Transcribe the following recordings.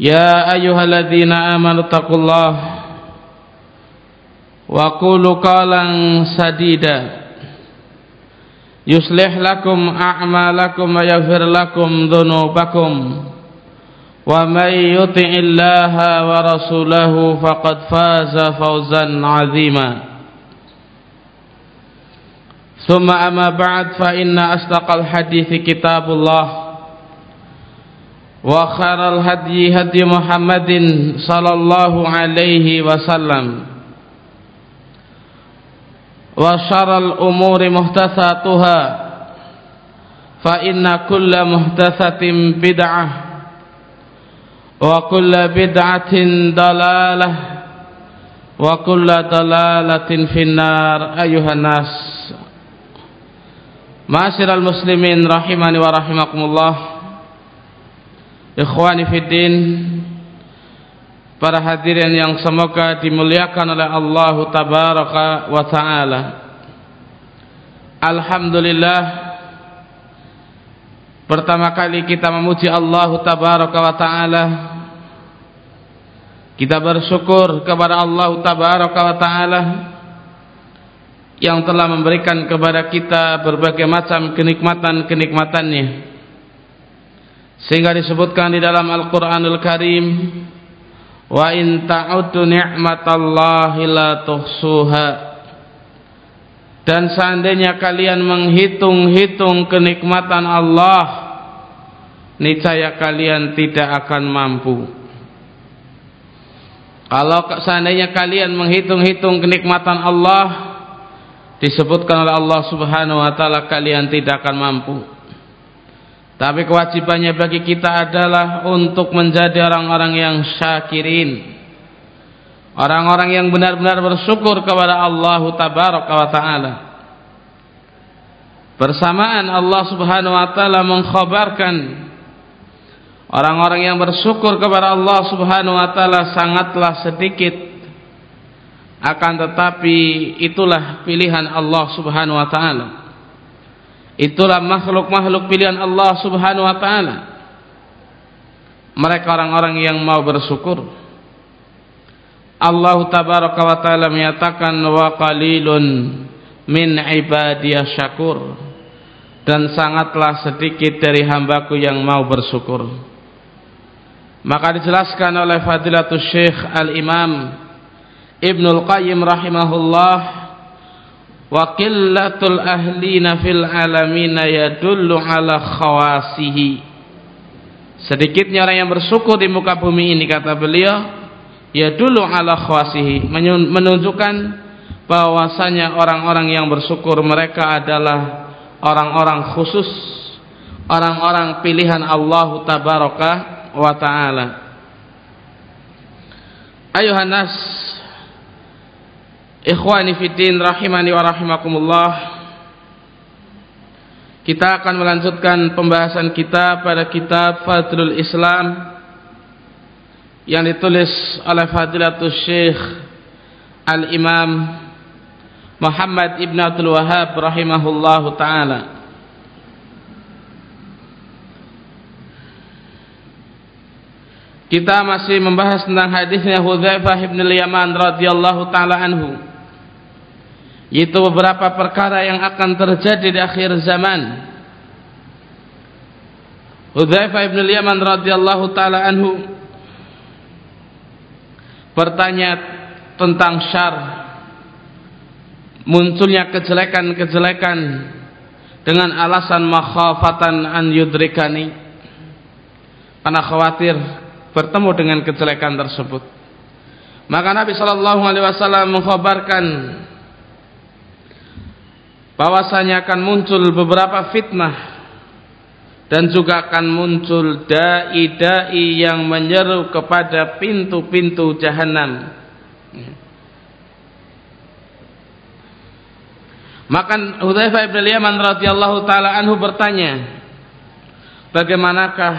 يا أيها الذين آمنوا اتقوا الله وقولوا قولا سديدا يصلح لكم أعمالكم ويغفر لكم ذنوبكم ومن يطع الله ورسوله فقد فاز فوزا عظيما ثم أما بعد فإن أصدق الحديث كتاب الله وخير الهدي هدي محمد صلى الله عليه وسلم. وشر الأمور محدثاتها فإن كل محدثة بدعة وكل بدعة ضلالة وكل ضلالة في النار. أيها الناس معاشر المسلمين رحمني ورحمكم الله. Ikhwani Fiddin Para hadirin yang semoga dimuliakan oleh Allah Tabaraka wa Ta'ala. Alhamdulillah Pertama kali kita memuji Allah Tabaraka wa Ta'ala. Kita bersyukur kepada Allah Tabaraka wa Ta'ala Yang telah memberikan kepada kita berbagai macam kenikmatan-kenikmatannya sehingga disebutkan di dalam Al-Qur'anul Karim wa in ta'uddu ni'matallahi la tuhsuha. Dan seandainya kalian menghitung-hitung kenikmatan Allah niscaya kalian tidak akan mampu. Kalau seandainya kalian menghitung-hitung kenikmatan Allah disebutkan oleh Allah Subhanahu wa taala kalian tidak akan mampu tapi kewajibannya bagi kita adalah untuk menjadi orang-orang yang syakirin. Orang-orang yang benar-benar bersyukur kepada Allah Tabaraka wa Ta'ala. Bersamaan Allah Subhanahu wa taala mengkhabarkan orang-orang yang bersyukur kepada Allah Subhanahu wa taala sangatlah sedikit akan tetapi itulah pilihan Allah Subhanahu wa taala. Itulah makhluk-makhluk pilihan Allah subhanahu wa ta'ala. Mereka orang-orang yang mau bersyukur. Allah tabaraka wa ta'ala menyatakan wa qalilun min ibadiyah syakur. Dan sangatlah sedikit dari hambaku yang mau bersyukur. Maka dijelaskan oleh Fadilatul Syekh Al-Imam Ibnul Qayyim rahimahullah wa qillatul ahlina fil alamina yadullu ala khawasihi. Sedikitnya orang yang bersyukur di muka bumi ini kata beliau yadullu ala khawasihi. Menunjukkan bahwasanya orang-orang yang bersyukur mereka adalah orang-orang khusus orang-orang pilihan Allah tabaraka wa taala. Ayuhan nas Ikhwani fiddin rahimani wa rahimakumullah Kita akan melanjutkan pembahasan kita pada kitab Fadlul Islam yang ditulis oleh Fadilatul Syekh Al-Imam Muhammad Ibn Abdul Wahab rahimahullah taala. Kita masih membahas tentang hadisnya Hudzaifah bin Yaman radhiyallahu taala anhu yaitu beberapa perkara yang akan terjadi di akhir zaman. Hudzaifah bin Yaman radhiyallahu taala anhu bertanya tentang syar munculnya kejelekan-kejelekan dengan alasan makhafatan an yudrikani. Karena khawatir bertemu dengan kejelekan tersebut. Maka Nabi sallallahu alaihi wasallam mengkhabarkan bahwasanya akan muncul beberapa fitnah dan juga akan muncul dai-dai yang menyeru kepada pintu-pintu jahanam. Maka Hudzaifah bin Yaman radhiyallahu taala anhu bertanya, bagaimanakah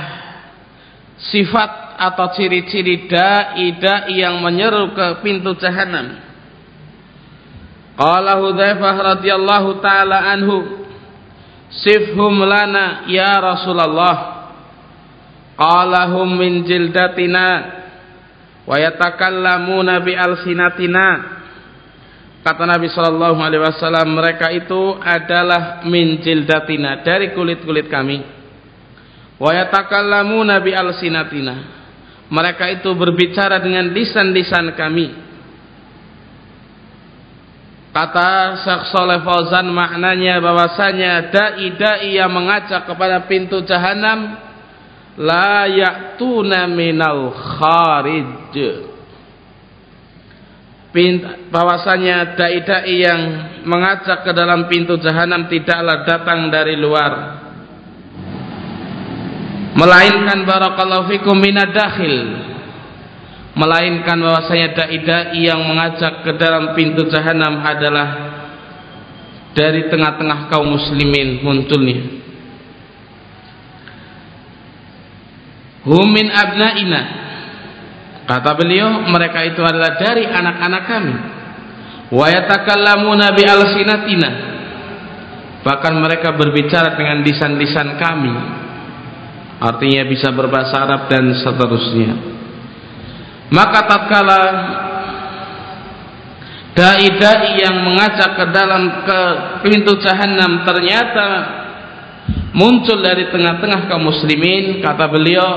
sifat atau ciri-ciri dai-dai yang menyeru ke pintu jahanam? Qala Hudzaifah radhiyallahu taala anhu sifhum lana ya Rasulullah. Qala hum min jildatina wa yatakallamuna bi alsinatina. Kata Nabi sallallahu alaihi wasallam mereka itu adalah min jildatina dari kulit-kulit kami. Wa yatakallamuna bi alsinatina. Mereka itu berbicara dengan lisan-lisan kami Kata Syekh Saleh Fauzan maknanya bahwasanya dai-dai yang mengajak kepada pintu jahanam la ya'tuna minal kharij. bahwasanya dai-dai yang mengajak ke dalam pintu jahanam tidaklah datang dari luar melainkan barakallahu fikum minad dakhil melainkan bahwasanya dai-dai yang mengajak ke dalam pintu jahanam adalah dari tengah-tengah kaum muslimin munculnya. Humin abnaina. Kata beliau mereka itu adalah dari anak-anak kami. Wa yatakallamuna bi alsinatina. Bahkan mereka berbicara dengan lisan-lisan kami. Artinya bisa berbahasa Arab dan seterusnya maka tatkala dai-dai yang mengajak ke dalam ke pintu jahanam ternyata muncul dari tengah-tengah kaum muslimin kata beliau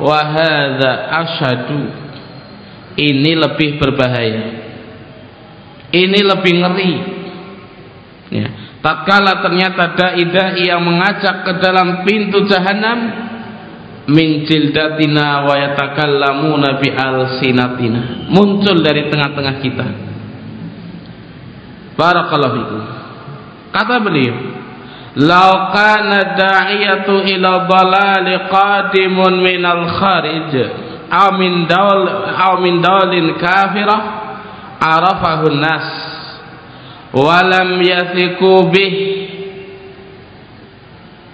wahada asyadu. Ini lebih berbahaya. Ini lebih ngeri. Ya. tatkala ternyata dai-dai yang mengajak ke dalam pintu jahanam min jildatina wa yatakallamuna bi alsinatina muncul dari tengah-tengah kita. Barakallahu fikum. Kata beliau law kana da'iyatu ila dhalali qadimun min al kharij aw min dawl aw min kafirah arafahu nas wa lam yathiku bih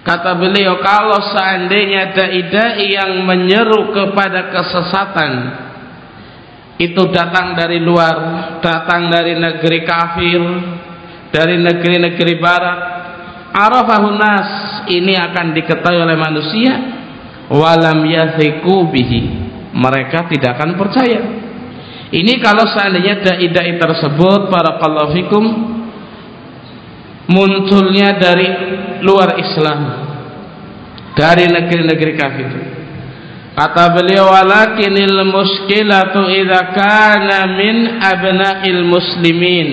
Kata beliau, kalau seandainya dai-dai yang menyeru kepada kesesatan itu datang dari luar, datang dari negeri kafir, dari negeri-negeri barat, arafahun nas ini akan diketahui oleh manusia, walam yathiku bihi. Mereka tidak akan percaya. Ini kalau seandainya dai-dai tersebut para fikum munculnya dari luar Islam dari negeri-negeri kafir. Kata beliau walakinil muskilatu idza kana min abna'il muslimin.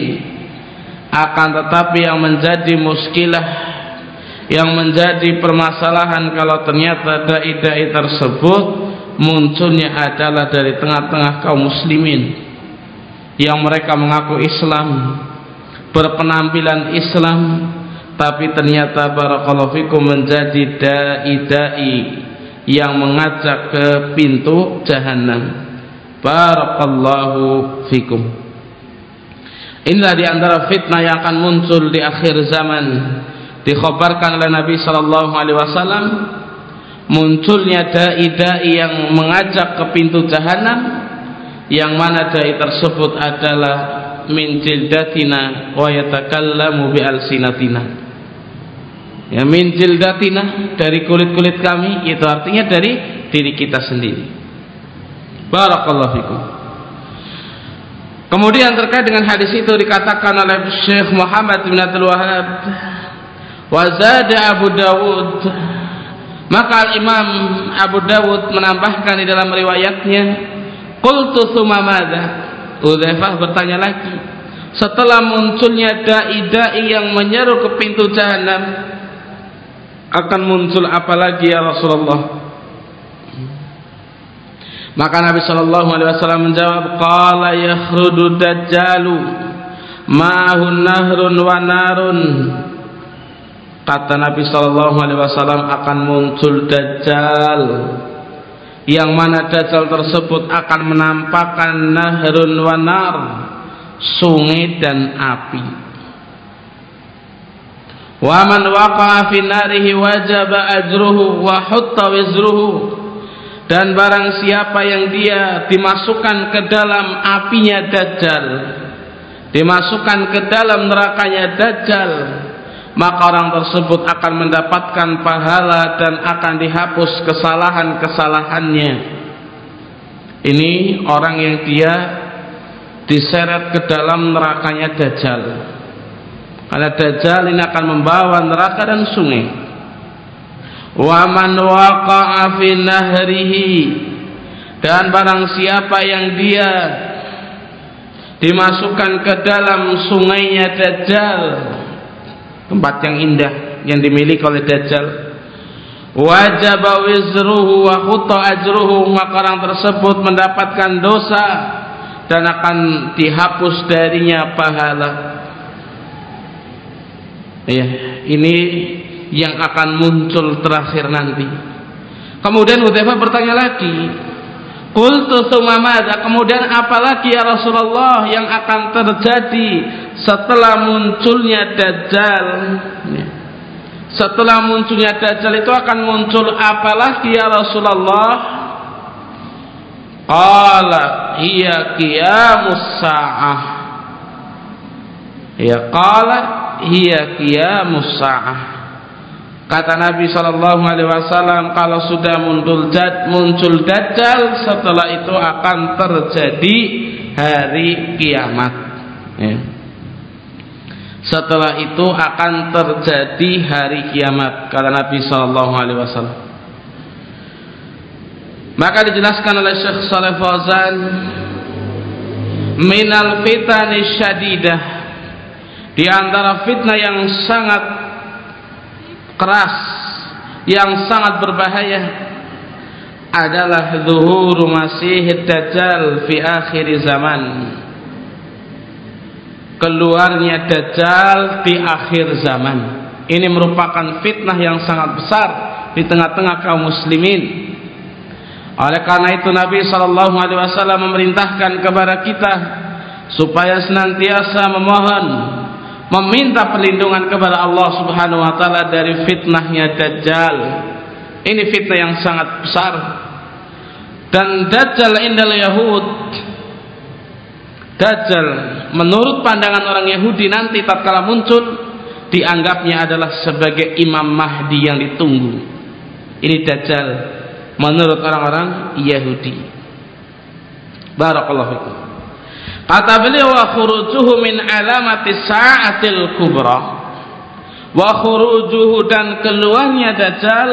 Akan tetapi yang menjadi muskilah yang menjadi permasalahan kalau ternyata dai-dai tersebut munculnya adalah dari tengah-tengah kaum muslimin yang mereka mengaku Islam berpenampilan Islam tapi ternyata barakallahu fikum menjadi dai-dai yang mengajak ke pintu jahanam. Barakallahu fikum. Inilah di antara fitnah yang akan muncul di akhir zaman. Dikhabarkan oleh Nabi sallallahu alaihi wasallam munculnya dai-dai yang mengajak ke pintu jahanam yang mana dai tersebut adalah min jildatina wa yatakallamu bi alsinatina ya min jildatina dari kulit-kulit kami itu artinya dari diri kita sendiri. Barakallahu fikum. Kemudian terkait dengan hadis itu dikatakan oleh Syekh Muhammad bin Abdul Wahab wa zada Abu Dawud. Maka Imam Abu Dawud menambahkan di dalam riwayatnya qultu thumma madza? Udzaifah bertanya lagi setelah munculnya dai-dai yang menyeru ke pintu jahanam akan muncul apa lagi ya Rasulullah? Maka Nabi sallallahu alaihi wasallam menjawab qala yakhrudu dajjalu ma'hun nahrun wa kata Nabi sallallahu alaihi wasallam akan muncul dajjal. Yang mana dajjal tersebut akan menampakkan nahrun wa sungai dan api wa man waqa'a fi narihi dan barang siapa yang dia dimasukkan ke dalam apinya Dajjal dimasukkan ke dalam nerakanya Dajjal maka orang tersebut akan mendapatkan pahala dan akan dihapus kesalahan-kesalahannya. Ini orang yang dia diseret ke dalam nerakanya Dajjal karena Dajjal ini akan membawa neraka dan sungai. Wa man waqa'a fi nahrihi. Dan barang siapa yang dia dimasukkan ke dalam sungainya Dajjal tempat yang indah yang dimiliki oleh Dajjal wajib wizruhu wa khutta ajruhu maka orang tersebut mendapatkan dosa dan akan dihapus darinya pahala ya ini yang akan muncul terakhir nanti. Kemudian Hudzaifah bertanya lagi, Qultu tsumma Kemudian apalagi ya Rasulullah yang akan terjadi setelah munculnya Dajjal? Ya. Setelah munculnya Dajjal itu akan muncul apalagi ya Rasulullah? Qala hiya qiyamus sa'ah. Ya qala hiya qiyamus sa'ah. Kata Nabi Shallallahu Alaihi Wasallam, kalau sudah muncul dad, muncul dajjal, setelah itu akan terjadi hari kiamat. Ya. Setelah itu akan terjadi hari kiamat, kata Nabi Shallallahu Alaihi Wasallam. Maka dijelaskan oleh Syekh Saleh Fauzan, minal fitani syadidah, di antara fitnah yang sangat keras yang sangat berbahaya adalah zuhur masih dajjal fi akhir zaman. Keluarnya dajjal di akhir zaman. Ini merupakan fitnah yang sangat besar di tengah-tengah kaum muslimin. Oleh karena itu Nabi sallallahu alaihi wasallam memerintahkan kepada kita supaya senantiasa memohon meminta perlindungan kepada Allah Subhanahu wa taala dari fitnahnya Dajjal. Ini fitnah yang sangat besar. Dan Dajjal indal Yahud Dajjal menurut pandangan orang Yahudi nanti tatkala muncul dianggapnya adalah sebagai Imam Mahdi yang ditunggu. Ini Dajjal menurut orang-orang Yahudi. Barakallahu fikum. Kata beliau wa khurujuhu min alamati sa'atil kubra. Wa khurujuhu dan keluarnya Dajjal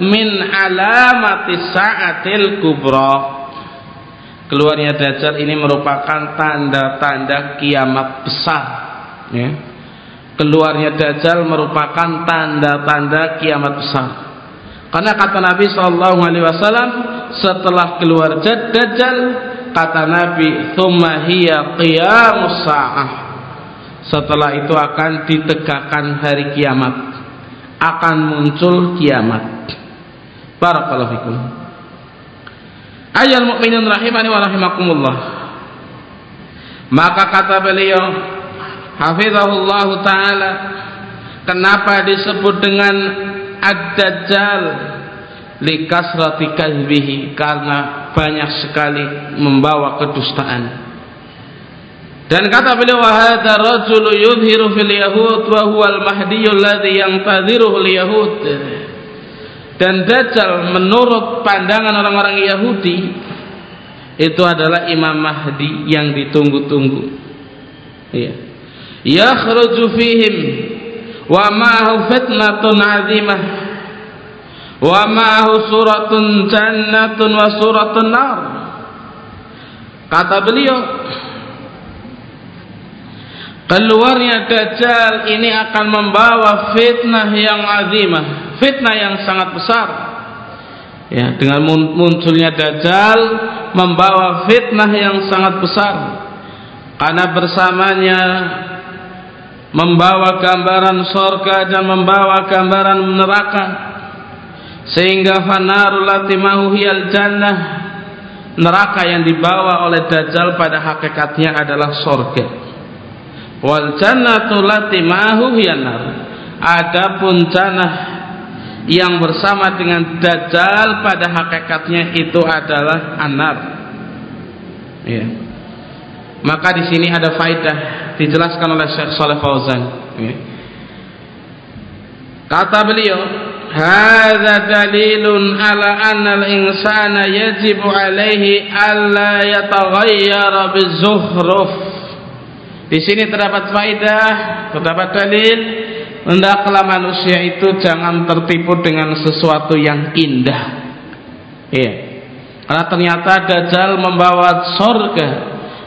min alamati sa'atil kubra. Keluarnya Dajjal ini merupakan tanda-tanda kiamat besar. Ya. Keluarnya Dajjal merupakan tanda-tanda kiamat besar. Karena kata Nabi Shallallahu Alaihi Wasallam setelah keluar Dajjal kata Nabi thumma hiya qiyamus sa'ah. Setelah itu akan ditegakkan hari kiamat. Akan muncul kiamat. Barakallahu fikum. Ayat mukminin rahimani wa rahimakumullah. Maka kata beliau hafizahullah taala kenapa disebut dengan ad-dajjal likasrati kadhibihi karena banyak sekali membawa kedustaan. Dan kata beliau hadza rajul yudhiru fil yahud wa huwa al mahdi alladhi yantadhiruhu al yahud. Dan dajjal menurut pandangan orang-orang Yahudi itu adalah Imam Mahdi yang ditunggu-tunggu. Iya. Yakhruju fihim wa ma'ahu fitnatun 'azimah wa ma'ahu suratun jannatun wa suratun nar. Kata beliau keluarnya dajjal ini akan membawa fitnah yang azimah fitnah yang sangat besar. Ya dengan munculnya dajjal membawa fitnah yang sangat besar. Karena bersamanya membawa gambaran sorga dan membawa gambaran neraka sehingga fanarul latimahu hiyal jannah neraka yang dibawa oleh dajjal pada hakikatnya adalah sorga. Wal jannatu latimahu hiyanar adapun jannah yang bersama dengan dajjal pada hakikatnya itu adalah anar ya. Maka di sini ada faidah dijelaskan oleh Syekh Saleh Fauzan. Ya. kata beliau ala anna al-insana yajibu alaihi alla di sini terdapat faedah terdapat dalil hendaklah manusia itu jangan tertipu dengan sesuatu yang indah. Iya. Karena ternyata dajjal membawa surga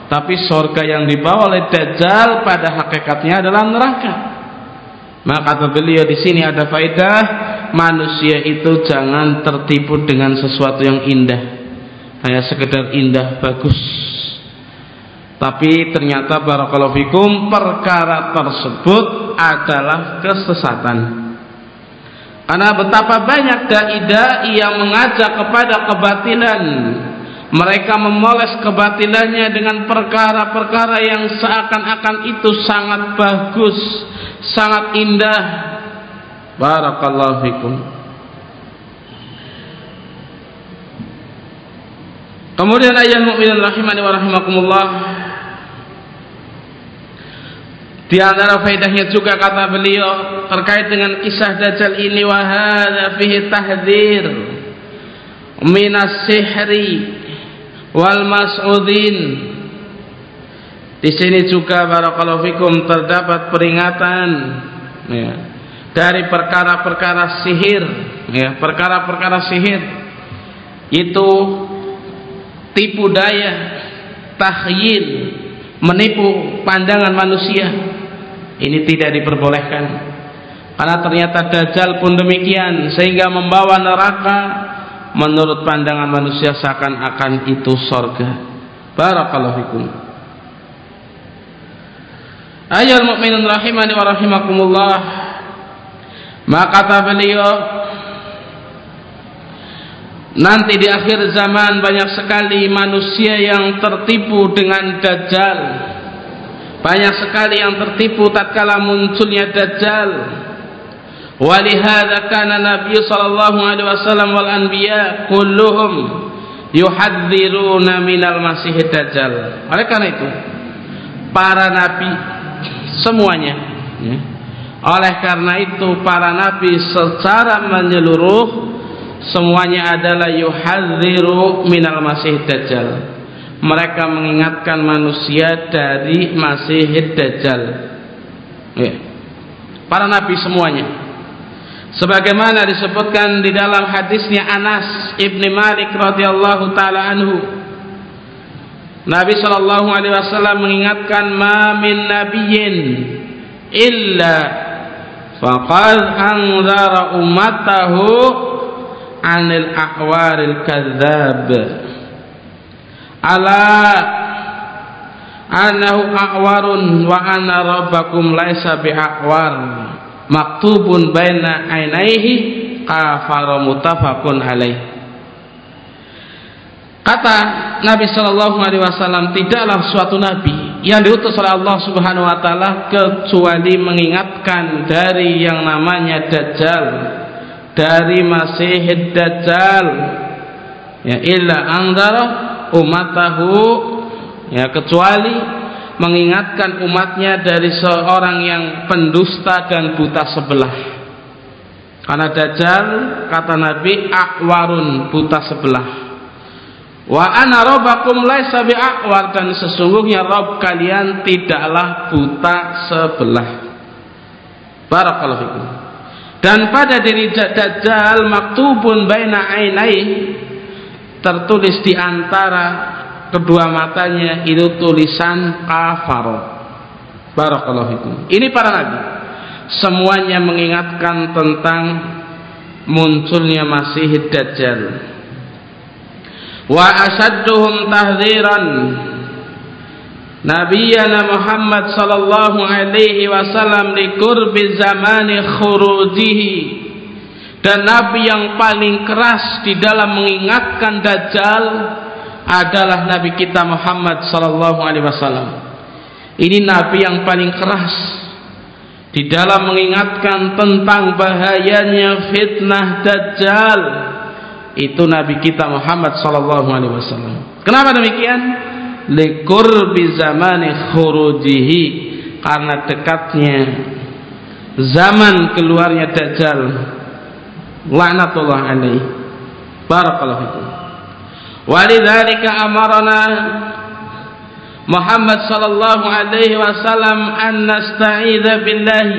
tapi surga yang dibawa oleh dajjal pada hakikatnya adalah neraka. Maka kata beliau di sini ada faedah manusia itu jangan tertipu dengan sesuatu yang indah. Hanya sekedar indah bagus. Tapi ternyata barakallahu fikum perkara tersebut adalah kesesatan. Karena betapa banyak dai-dai yang mengajak kepada kebatilan. Mereka memoles kebatilannya dengan perkara-perkara yang seakan-akan itu sangat bagus sangat indah barakallahu fikum. Kemudian ayat mukminin rahimani wa rahimakumullah. Di antara faedahnya juga kata beliau terkait dengan kisah dajjal ini wa hadza fihi tahdzir minas sihri wal mas'udin. Di sini juga barakallahu fikum terdapat peringatan. Ya, dari perkara-perkara sihir, ya, perkara-perkara sihir itu tipu daya, tahyil, menipu pandangan manusia. Ini tidak diperbolehkan. Karena ternyata dajjal pun demikian sehingga membawa neraka menurut pandangan manusia seakan-akan itu sorga. Barakallahu fikum. Ayol mukminin rahimani wa rahimakumullah. Maka kata beliau Nanti di akhir zaman banyak sekali manusia yang tertipu dengan dajjal. Banyak sekali yang tertipu tatkala munculnya dajjal. Walihada kana Nabi sallallahu alaihi wasallam wal anbiya kulluhum yuhadziruna minal masih dajjal. Oleh karena itu, para nabi semuanya ya. Oleh karena itu para nabi secara menyeluruh semuanya adalah yuhadziru minal masih dajjal. Mereka mengingatkan manusia dari masih dajjal. Ya. para nabi semuanya. Sebagaimana disebutkan di dalam hadisnya Anas ibni Malik radhiyallahu taala anhu. Nabi sallallahu alaihi wasallam mengingatkan ma min nabiyyin illa faqad anzara ummatahu anil ahwaril kadzab ala annahu ahwarun wa anna rabbakum laisa bi'ahwar maktubun baina ainaihi kafara mutafaqun alaihi Kata Nabi Shallallahu Alaihi Wasallam tidaklah suatu nabi yang diutus oleh Allah Subhanahu Wa Taala kecuali mengingatkan dari yang namanya Dajjal, dari Masih Dajjal, ya illa angdara umatahu, ya kecuali mengingatkan umatnya dari seorang yang pendusta dan buta sebelah. Karena Dajjal kata Nabi akwarun buta sebelah Wa ana rabbakum laisa bi'awar dan sesungguhnya Rabb kalian tidaklah buta sebelah. Barakallahu fikum. dan pada diri Dajjal maktubun baina ainai tertulis di antara kedua matanya itu tulisan kafar barakallahu fikum ini para nabi semuanya mengingatkan tentang munculnya Masih Dajjal wa asadduhum tahdziran Nabiyana Muhammad sallallahu alaihi wasallam liqurbi zamani khurujihi dan nabi yang paling keras di dalam mengingatkan dajjal adalah nabi kita Muhammad sallallahu alaihi wasallam. Ini nabi yang paling keras di dalam mengingatkan tentang bahayanya fitnah dajjal. Itu nabi kita Muhammad sallallahu alaihi wasallam. Kenapa demikian? liqurbi zamani khurujihi karena dekatnya zaman keluarnya dajjal laknatullah alaih barakallahu fikum walidzalika amarna Muhammad sallallahu alaihi wasallam an nasta'idza billahi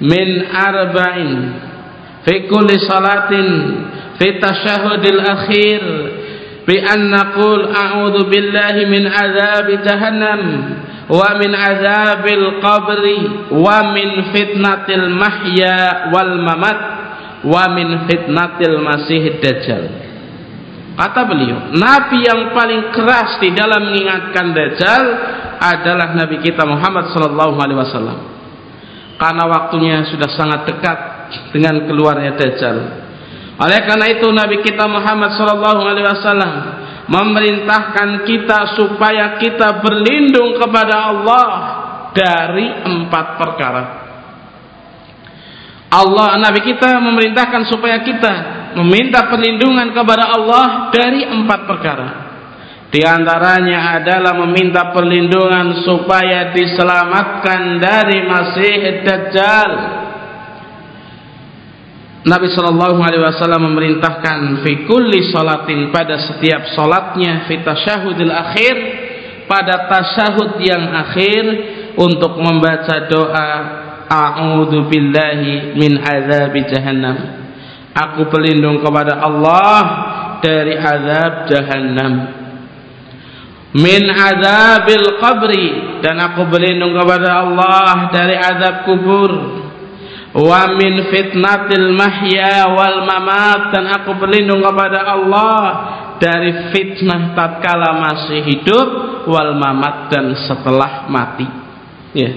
min arba'in fi kulli salatin fi tashahudil akhir. Bi an naqul a'udzu billahi min adzab jahannam wa min adzabil qabri wa min fitnatil mahya wal mamat wa min fitnatil masih dajjal. Kata beliau nabi yang paling keras di dalam mengingatkan dajjal adalah nabi kita Muhammad sallallahu alaihi wasallam. Karena waktunya sudah sangat dekat dengan keluarnya dajjal. Oleh karena itu Nabi kita Muhammad sallallahu alaihi wasallam memerintahkan kita supaya kita berlindung kepada Allah dari empat perkara. Allah Nabi kita memerintahkan supaya kita meminta perlindungan kepada Allah dari empat perkara. Di antaranya adalah meminta perlindungan supaya diselamatkan dari Masih Dajjal Nabi Shallallahu Alaihi Wasallam memerintahkan fi kulli salatin pada setiap salatnya fi tasyahudil akhir pada tasyahud yang akhir untuk membaca doa a'udzu billahi min azab jahannam aku berlindung kepada Allah dari azab jahannam. Min azabil qabri dan aku berlindung kepada Allah dari azab kubur wa min fitnatil mahya wal mamat dan aku berlindung kepada Allah dari fitnah tatkala masih hidup wal mamat dan setelah mati. Ya.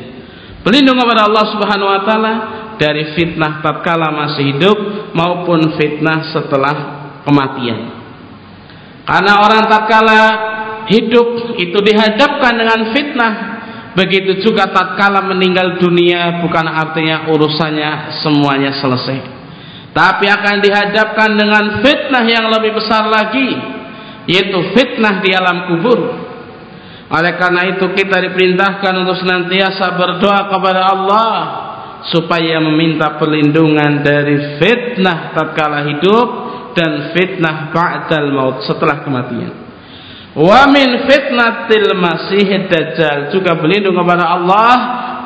Berlindung kepada Allah Subhanahu wa taala dari fitnah tatkala masih hidup maupun fitnah setelah kematian. Karena orang tatkala hidup itu dihadapkan dengan fitnah Begitu juga tatkala meninggal dunia bukan artinya urusannya semuanya selesai. Tapi akan dihadapkan dengan fitnah yang lebih besar lagi, yaitu fitnah di alam kubur. Oleh karena itu kita diperintahkan untuk senantiasa berdoa kepada Allah supaya meminta perlindungan dari fitnah tatkala hidup dan fitnah ba'dal maut setelah kematian. Wa min fitnatil masih dajjal juga berlindung kepada Allah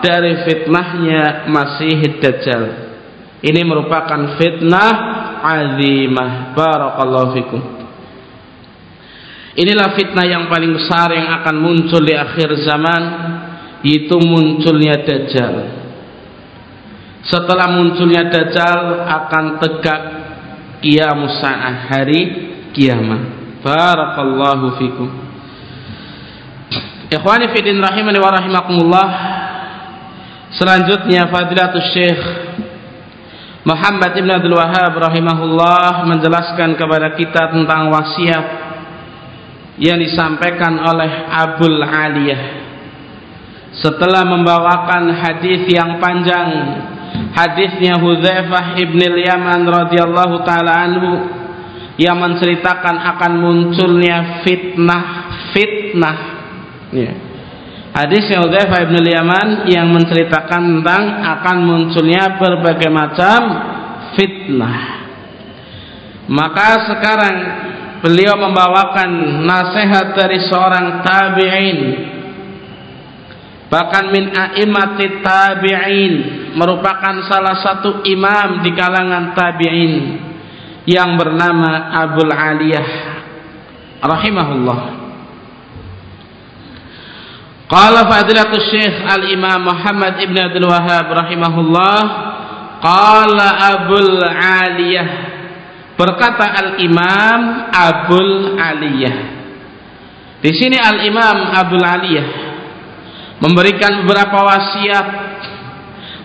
dari fitnahnya masih dajjal. Ini merupakan fitnah azimah. Barakallahu fikum. Inilah fitnah yang paling besar yang akan muncul di akhir zaman itu munculnya dajjal. Setelah munculnya dajjal akan tegak kiamat hari kiamat. Barakallahu fikum. Ikhwani fidin rahimani wa rahimakumullah. Selanjutnya Fadilatul Syekh Muhammad Ibn Abdul Wahab rahimahullah menjelaskan kepada kita tentang wasiat yang disampaikan oleh Abul Aliyah setelah membawakan hadis yang panjang hadisnya Hudzaifah ibn al-Yaman radhiyallahu taala anhu yang menceritakan akan munculnya fitnah-fitnah. Ya. Hadis yang Udzaifah bin Yaman yang menceritakan tentang akan munculnya berbagai macam fitnah. Maka sekarang beliau membawakan nasihat dari seorang tabi'in bahkan min a'imati tabi'in merupakan salah satu imam di kalangan tabi'in yang bernama Abul Aliyah rahimahullah. Qala fadilatul Syekh Al-Imam Muhammad Ibn Abdul Wahab rahimahullah Qala Abul Aliyah. Berkata Al-Imam Abul Aliyah. Di sini Al-Imam Abul Aliyah memberikan beberapa wasiat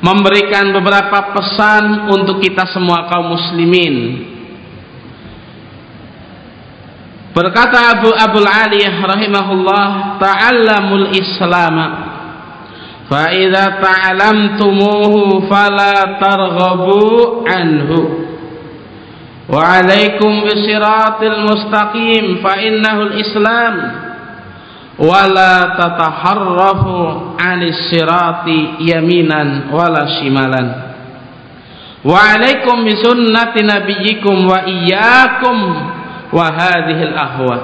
memberikan beberapa pesan untuk kita semua kaum muslimin berkata Abu Abul Aliyah rahimahullah ta'allamul islam. Fa idza ta'lamtumuhu fala targhabu anhu. Wa alaikum bisiratil mustaqim fa innahu al-islam wala tataharrafu anis sirati yaminan wala shimalan. Wa alaikum bisunnati nabiyyikum wa iyyakum wa hadhil ahwa.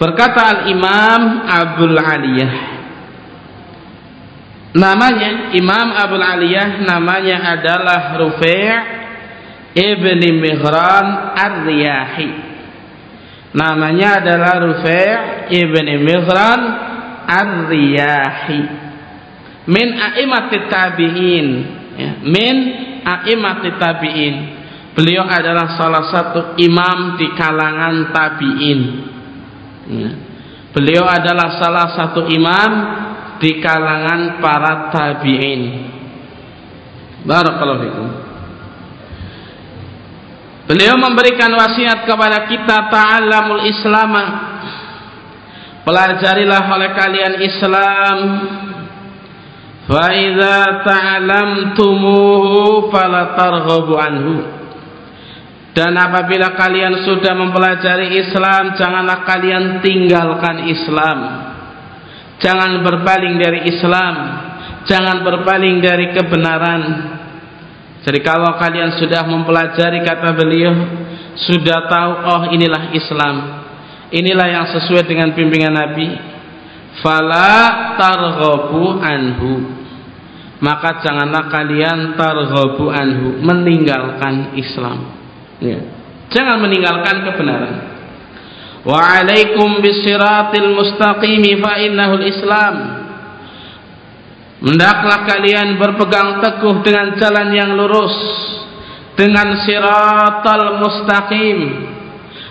Berkata al-imam Abdul Aliyah. Namanya Imam Abdul Aliyah namanya adalah Rufi' ibni Mihran Ar-Riyahi. Namanya adalah Rufi' ibn Mihran Ar-Riyahi. Min a'imati tabi'in. Ya, min a'imati tabi'in beliau adalah salah satu imam di kalangan tabi'in ya. beliau adalah salah satu imam di kalangan para tabi'in barakallahu Beliau memberikan wasiat kepada kita ta'allamul Islam. Pelajarilah oleh kalian Islam. Fa idza ta'lamtumuhu fala targhabu anhu. Dan apabila kalian sudah mempelajari Islam, janganlah kalian tinggalkan Islam. Jangan berpaling dari Islam. Jangan berpaling dari kebenaran jadi kalau kalian sudah mempelajari kata beliau, sudah tahu oh inilah Islam. Inilah yang sesuai dengan bimbingan Nabi. Fala targhabu anhu. Maka janganlah kalian targhabu anhu, meninggalkan Islam. Ya. Jangan meninggalkan kebenaran. Wa alaikum bisiratil mustaqimi fa innahul Islam. Hendaklah kalian berpegang teguh dengan jalan yang lurus dengan siratal mustaqim.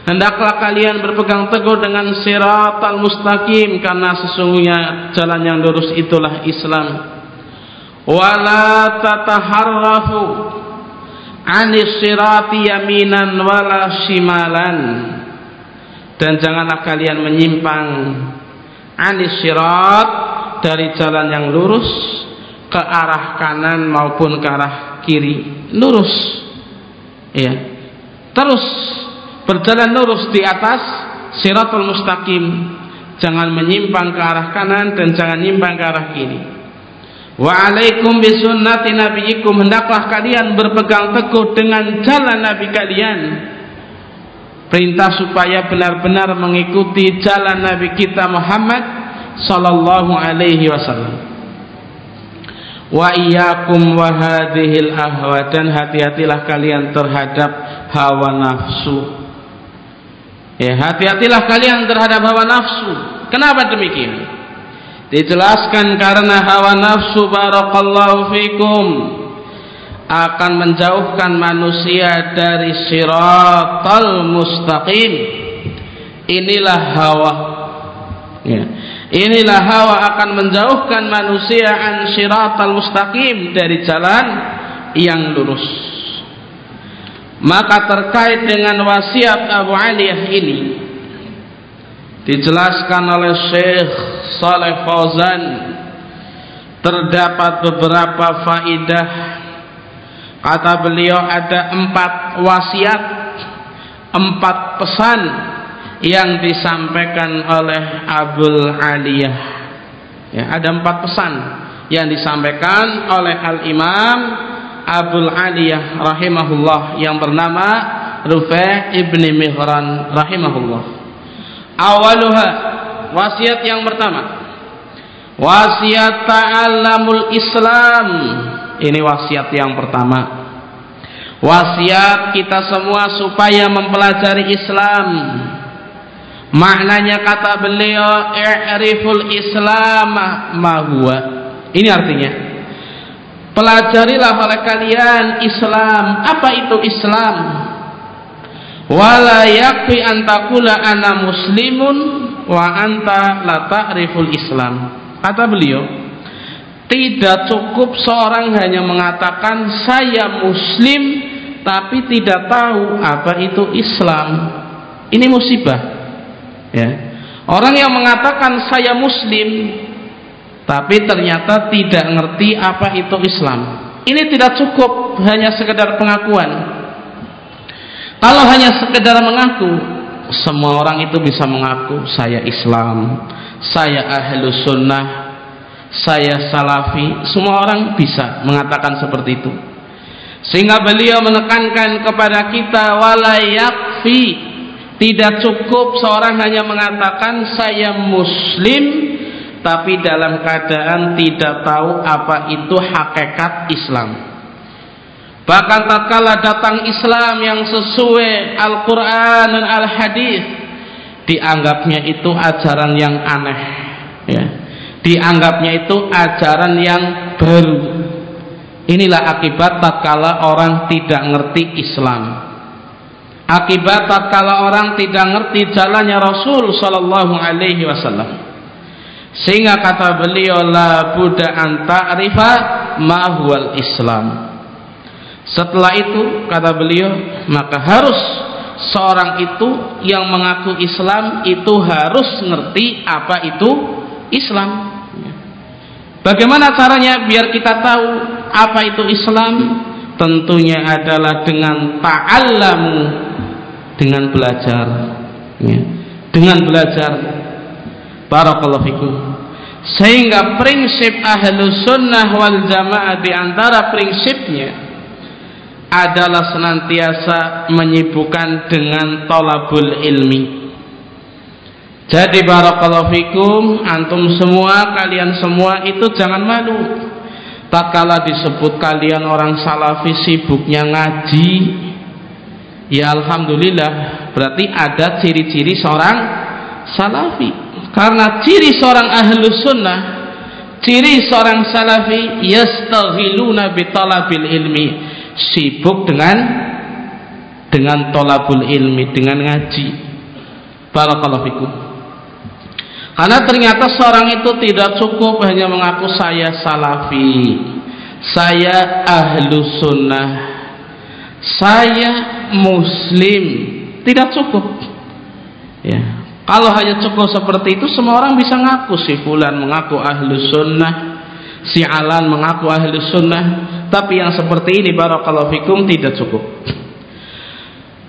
Hendaklah kalian berpegang teguh dengan siratal mustaqim karena sesungguhnya jalan yang lurus itulah Islam. Wala tataharrafu anis sirati yaminan wala shimalan. Dan janganlah kalian menyimpang anis sirat dari jalan yang lurus ke arah kanan maupun ke arah kiri lurus. Ya terus berjalan lurus di atas siratul mustaqim. Jangan menyimpang ke arah kanan dan jangan menyimpang ke arah kiri wa alaikum bisunnati nabiyikum hendaklah kalian berpegang teguh dengan jalan nabi kalian. Perintah supaya benar-benar mengikuti jalan nabi kita Muhammad sallallahu alaihi wasallam. Wa iyyakum wa hadhil ahwa. Dan hati-hatilah kalian terhadap hawa nafsu. Ya hati-hatilah kalian terhadap hawa nafsu. Kenapa demikian dijelaskan karena hawa nafsu barakallahu fikum akan menjauhkan manusia dari siratal mustaqim. Inilah hawa. Ya. Inilah hawa akan menjauhkan manusia an syiratal mustaqim dari jalan yang lurus. Maka terkait dengan wasiat Abu Aliyah ini dijelaskan oleh Syekh Saleh Fauzan terdapat beberapa faidah. Kata beliau ada empat wasiat empat pesan yang disampaikan oleh Abdul Aliyah. Ya, ada empat pesan yang disampaikan oleh Al-Imam Abdul Aliyah rahimahullah yang bernama Rufi' ibni Mihran rahimahullah. Awaluha wasiat yang pertama. Wasiat ta'allamul Islam. Ini wasiat yang pertama. Wasiat kita semua supaya mempelajari Islam. Maknanya kata beliau i'riful islam ma huwa. Ini artinya. Pelajarilah oleh kalian Islam. Apa itu Islam? Wala yakfi antakula ana muslimun wa anta la ta'riful Islam. Kata beliau tidak cukup seorang hanya mengatakan saya muslim tapi tidak tahu apa itu Islam. Ini musibah. Ya. Orang yang mengatakan saya muslim tapi ternyata tidak ngerti apa itu Islam. Ini tidak cukup hanya sekedar pengakuan. Kalau hanya sekedar mengaku semua orang itu bisa mengaku saya Islam saya ahlu sunnah saya salafi. Semua orang bisa mengatakan seperti itu. Sehingga beliau menekankan kepada kita wala yakfi. Tidak cukup seorang hanya mengatakan saya muslim tapi dalam keadaan tidak tahu apa itu hakikat Islam. Bahkan tatkala datang Islam yang sesuai Al-Qur'an dan Al-Hadis dianggapnya itu ajaran yang aneh ya. Dianggapnya itu ajaran yang baru. Inilah akibat tatkala orang tidak ngerti Islam akibat tatkala orang tidak ngerti jalannya Rasul sallallahu alaihi wasallam sehingga kata beliau la buddha an ta'rifa ma huwal islam setelah itu kata beliau maka harus seorang itu yang mengaku Islam itu harus ngerti apa itu Islam. Bagaimana caranya biar kita tahu apa itu Islam? Tentunya adalah dengan ta'allamu dengan belajar. Ya. dengan belajar. Barakallahu fikum. Sehingga prinsip ahlu sunnah wal jamaah di antara prinsipnya adalah senantiasa menyibukkan dengan tolabul ilmi. Jadi barakallahu fikum antum semua kalian semua itu jangan malu. Tak kala disebut kalian orang salafi sibuknya ngaji ya alhamdulillah berarti ada ciri-ciri seorang salafi. Karena ciri seorang ahlu sunnah ciri seorang salafi yastaghiluna bitalabil ilmi sibuk dengan dengan tolabul ilmi dengan ngaji. Barakallahu fikum. Karena ternyata seorang itu tidak cukup hanya mengaku saya salafi saya ahlu sunnah saya muslim. Tidak cukup. Ya. Kalau hanya cukup seperti itu semua orang bisa ngaku si fulan mengaku ahlu sunnah si alan mengaku ahlu sunnah tapi yang seperti ini barakallahu fikum tidak cukup.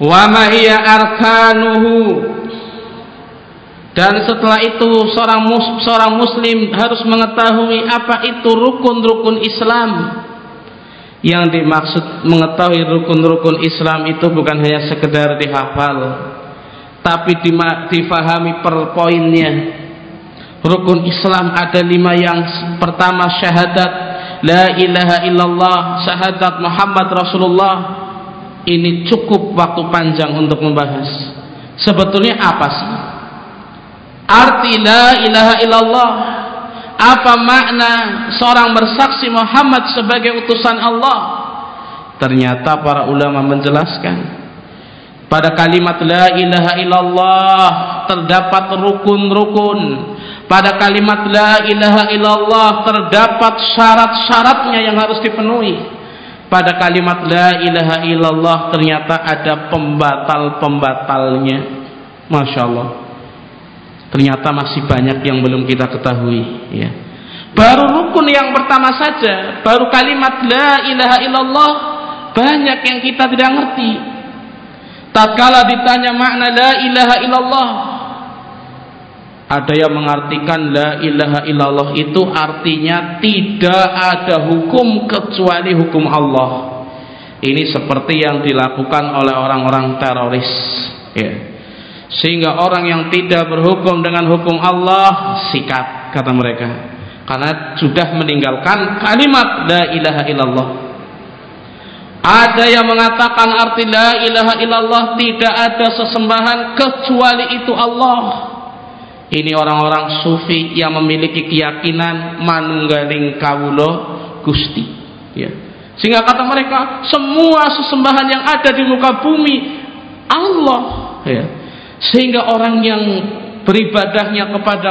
Wa ma arkanuhu. Dan setelah itu seorang mus seorang muslim harus mengetahui apa itu rukun-rukun Islam. Yang dimaksud mengetahui rukun-rukun Islam itu bukan hanya sekedar dihafal tapi difahami per poinnya rukun Islam ada lima yang pertama syahadat. La ilaha illallah syahadat Muhammad Rasulullah. Ini cukup waktu panjang untuk membahas. Sebetulnya apa sih? Arti la ilaha illallah apa makna seorang bersaksi Muhammad sebagai utusan Allah? Ternyata para ulama menjelaskan pada kalimat la ilaha illallah terdapat rukun-rukun. Pada kalimat la ilaha illallah terdapat syarat-syaratnya yang harus dipenuhi. Pada kalimat la ilaha illallah ternyata ada pembatal-pembatalnya. Masya Allah ternyata masih banyak yang belum kita ketahui ya. Baru rukun yang pertama saja baru kalimat la ilaha illallah banyak yang kita tidak ngerti tatkala ditanya makna la ilaha illallah ada yang mengartikan la ilaha illallah itu artinya tidak ada hukum kecuali hukum Allah. Ini seperti yang dilakukan oleh orang-orang teroris ya. Sehingga orang yang tidak berhukum dengan hukum Allah sikat kata mereka. Karena sudah meninggalkan kalimat la ilaha illallah ada yang mengatakan arti la ilaha illallah tidak ada sesembahan kecuali itu Allah. Ini orang-orang sufi yang memiliki keyakinan manunggaling kawulo gusti. Ya. Sehingga kata mereka semua sesembahan yang ada di muka bumi Allah. Ya. Sehingga orang yang beribadahnya kepada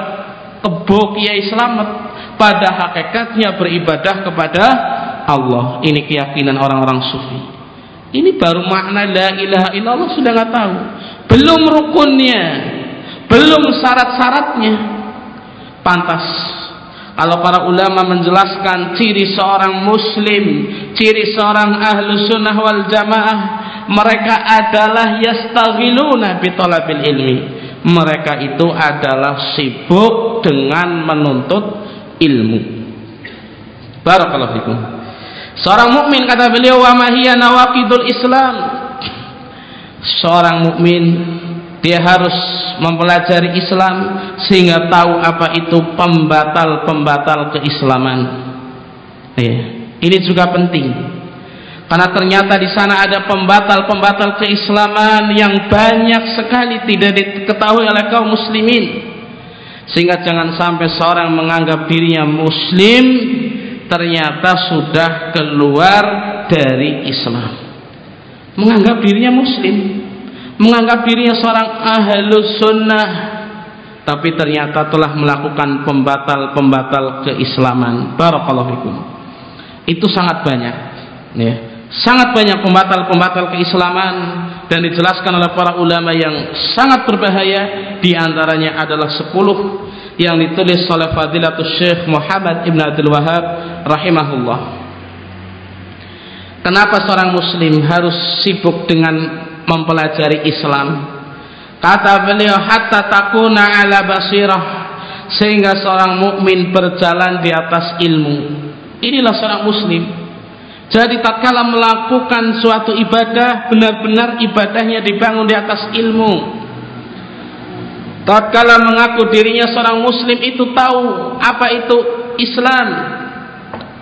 kebo kiai selamat pada hakikatnya beribadah kepada Allah ini keyakinan orang-orang sufi. Ini baru makna la ilaha illallah sudah nggak tahu. Belum rukunnya belum syarat-syaratnya. Pantas kalau para ulama menjelaskan ciri seorang muslim ciri seorang ahlu sunnah wal jamaah mereka adalah yastaghiluna bitolabil ilmi. Mereka itu adalah sibuk dengan menuntut ilmu. Barakallahu fikum seorang mukmin kata beliau wa mahiya nawaqidul islam seorang mukmin dia harus mempelajari Islam sehingga tahu apa itu pembatal-pembatal keislaman. Ya. Ini juga penting. Karena ternyata di sana ada pembatal-pembatal keislaman yang banyak sekali tidak diketahui oleh kaum muslimin. Sehingga jangan sampai seorang menganggap dirinya muslim ternyata sudah keluar dari Islam. Menganggap dirinya muslim. Menganggap dirinya seorang ahlus sunnah. Tapi ternyata telah melakukan pembatal-pembatal keislaman. Barakallahu fikum. Itu sangat banyak. Ya. Sangat banyak pembatal-pembatal keislaman dan dijelaskan oleh para ulama yang sangat berbahaya di antaranya adalah 10 yang ditulis oleh Fadilatul Syekh Muhammad Ibn Abdul Wahab rahimahullah. Kenapa seorang muslim harus sibuk dengan mempelajari Islam? Kata beliau hatta takuna ala basirah sehingga seorang mukmin berjalan di atas ilmu. Inilah seorang muslim jadi tatkala melakukan suatu ibadah benar-benar ibadahnya dibangun di atas ilmu. Tatkala mengaku dirinya seorang muslim itu tahu apa itu Islam.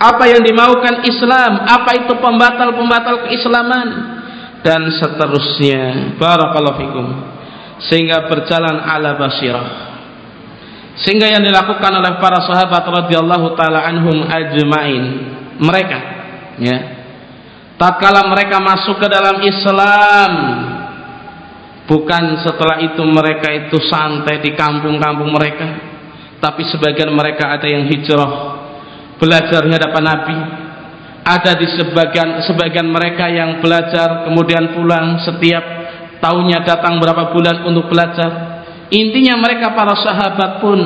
Apa yang dimaukan Islam apa itu pembatal-pembatal keislaman dan seterusnya. Barakallahu fikum. Sehingga berjalan ala basirah. Sehingga yang dilakukan oleh para sahabat radhiyallahu taala anhum ajmain. Mereka ya. Tatkala mereka masuk ke dalam Islam bukan setelah itu mereka itu santai di kampung-kampung mereka tapi sebagian mereka ada yang hijrah belajar di hadapan Nabi. Ada di sebagian sebagian mereka yang belajar kemudian pulang setiap tahunnya datang berapa bulan untuk belajar. Intinya mereka para sahabat pun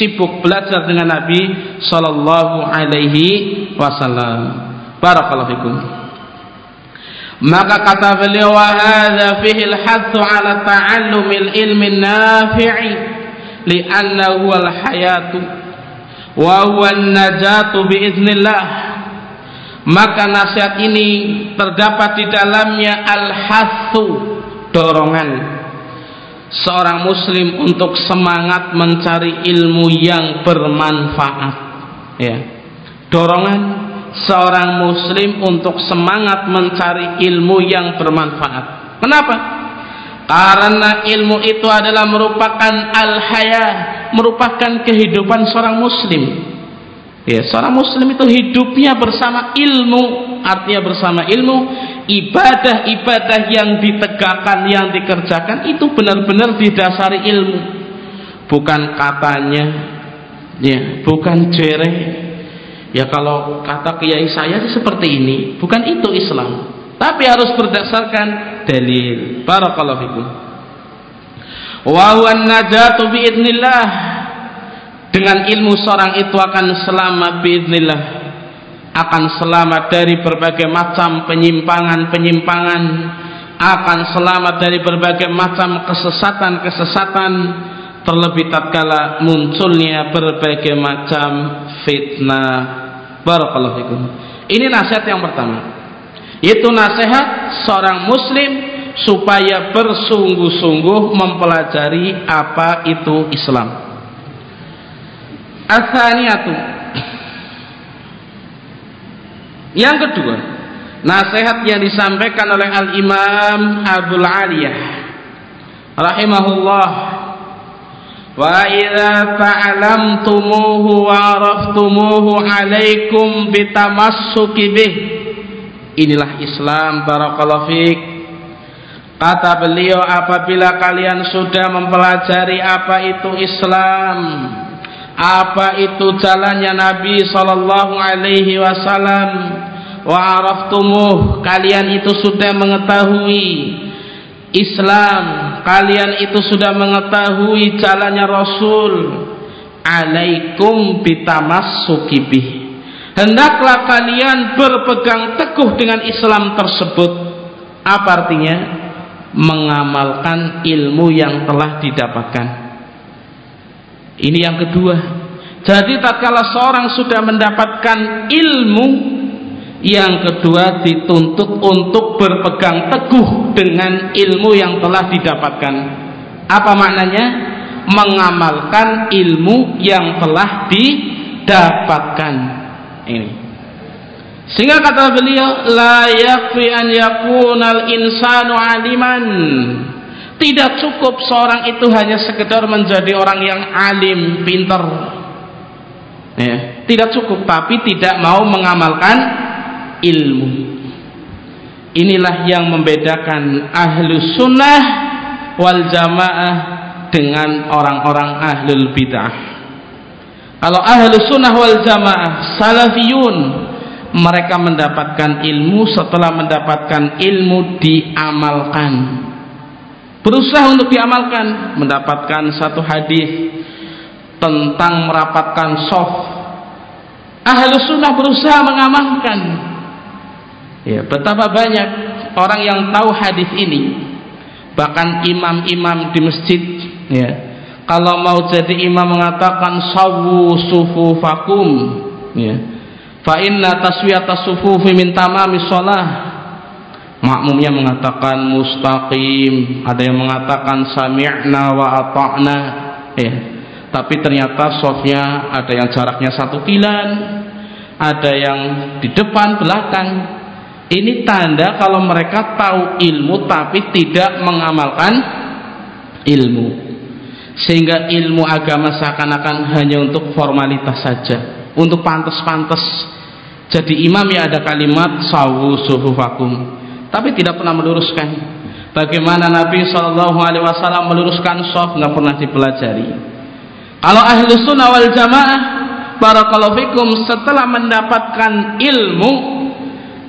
sibuk belajar dengan Nabi sallallahu alaihi wasallam barakallahu fikum. Maka kata beliau wa hadza fihi al-hathu ala ta'allumil ilmi nafi'i li'annahu al-hayatu wa huwa an-najatu biiznillah maka nasihat ini terdapat di dalamnya al-hathu dorongan seorang muslim untuk semangat mencari ilmu yang bermanfaat. Ya. Dorongan seorang muslim untuk semangat mencari ilmu yang bermanfaat kenapa karena ilmu itu adalah merupakan al-hayah merupakan kehidupan seorang muslim Ya, seorang muslim itu hidupnya bersama ilmu, artinya bersama ilmu, ibadah-ibadah yang ditegakkan, yang dikerjakan itu benar-benar didasari ilmu. Bukan katanya, ya, bukan jere. Ya kalau kata kiai saya sih seperti ini, bukan itu Islam. Tapi harus berdasarkan dalil. Barakallahu fikum. Wa huwa najatu biidznillah dengan ilmu seorang itu akan selamat biiznillah akan selamat dari berbagai macam penyimpangan-penyimpangan akan selamat dari berbagai macam kesesatan-kesesatan terlebih tatkala munculnya berbagai macam fitnah Barakallahu fikum. Ini nasihat yang pertama. Itu nasihat seorang muslim supaya bersungguh-sungguh mempelajari apa itu Islam. Asaniyatu. Yang kedua, nasihat yang disampaikan oleh Al-Imam Abdul Aliyah rahimahullah ta'lamtumuhu wa araftumuhu alaikum bitamassuki bih. Inilah Islam barakallahu fik. Kata beliau apabila kalian sudah mempelajari apa itu Islam apa itu jalannya Nabi sallallahu alaihi wasallam wa kalian itu sudah mengetahui Islam. Kalian itu sudah mengetahui jalannya Rasul. Alaikum bitamassuki bih. Hendaklah kalian berpegang teguh dengan Islam tersebut. Apa artinya? Mengamalkan ilmu yang telah didapatkan. Ini yang kedua. Jadi tatkala seorang sudah mendapatkan ilmu, yang kedua dituntut untuk berpegang teguh dengan ilmu yang telah didapatkan. Apa maknanya? Mengamalkan ilmu yang telah didapatkan. Ini. Sehingga kata beliau, la yakfi an yakunal insanu aliman tidak cukup seorang itu hanya sekedar menjadi orang yang alim, pintar. Ya, tidak cukup, tapi tidak mau mengamalkan ilmu. Inilah yang membedakan ahlu sunnah wal jamaah dengan orang-orang ahlul bid'ah. Kalau ahlu sunnah wal jamaah salafiyun mereka mendapatkan ilmu setelah mendapatkan ilmu diamalkan berusaha untuk diamalkan mendapatkan satu hadis tentang merapatkan soft ahlu sunnah berusaha mengamalkan ya betapa banyak orang yang tahu hadis ini. Bahkan imam-imam di masjid ya. Kalau mau jadi imam mengatakan sawu sufufakum ya. Fa inna taswiyata sufufi min tamami sholah makmumnya mengatakan mustaqim. Ada yang mengatakan sami'na wa ata'na ya. Tapi ternyata softnya ada yang jaraknya satu kilan ada yang di depan belakang ini tanda kalau mereka tahu ilmu tapi tidak mengamalkan ilmu. Sehingga ilmu agama seakan-akan hanya untuk formalitas saja. Untuk pantas-pantas. Jadi imam ya ada kalimat sawu sufufakum tapi tidak pernah meluruskan. Bagaimana Nabi Shallallahu Alaihi Wasallam meluruskan soft nggak pernah dipelajari. Kalau ahlu sunnah wal jamaah barakallahu fikum setelah mendapatkan ilmu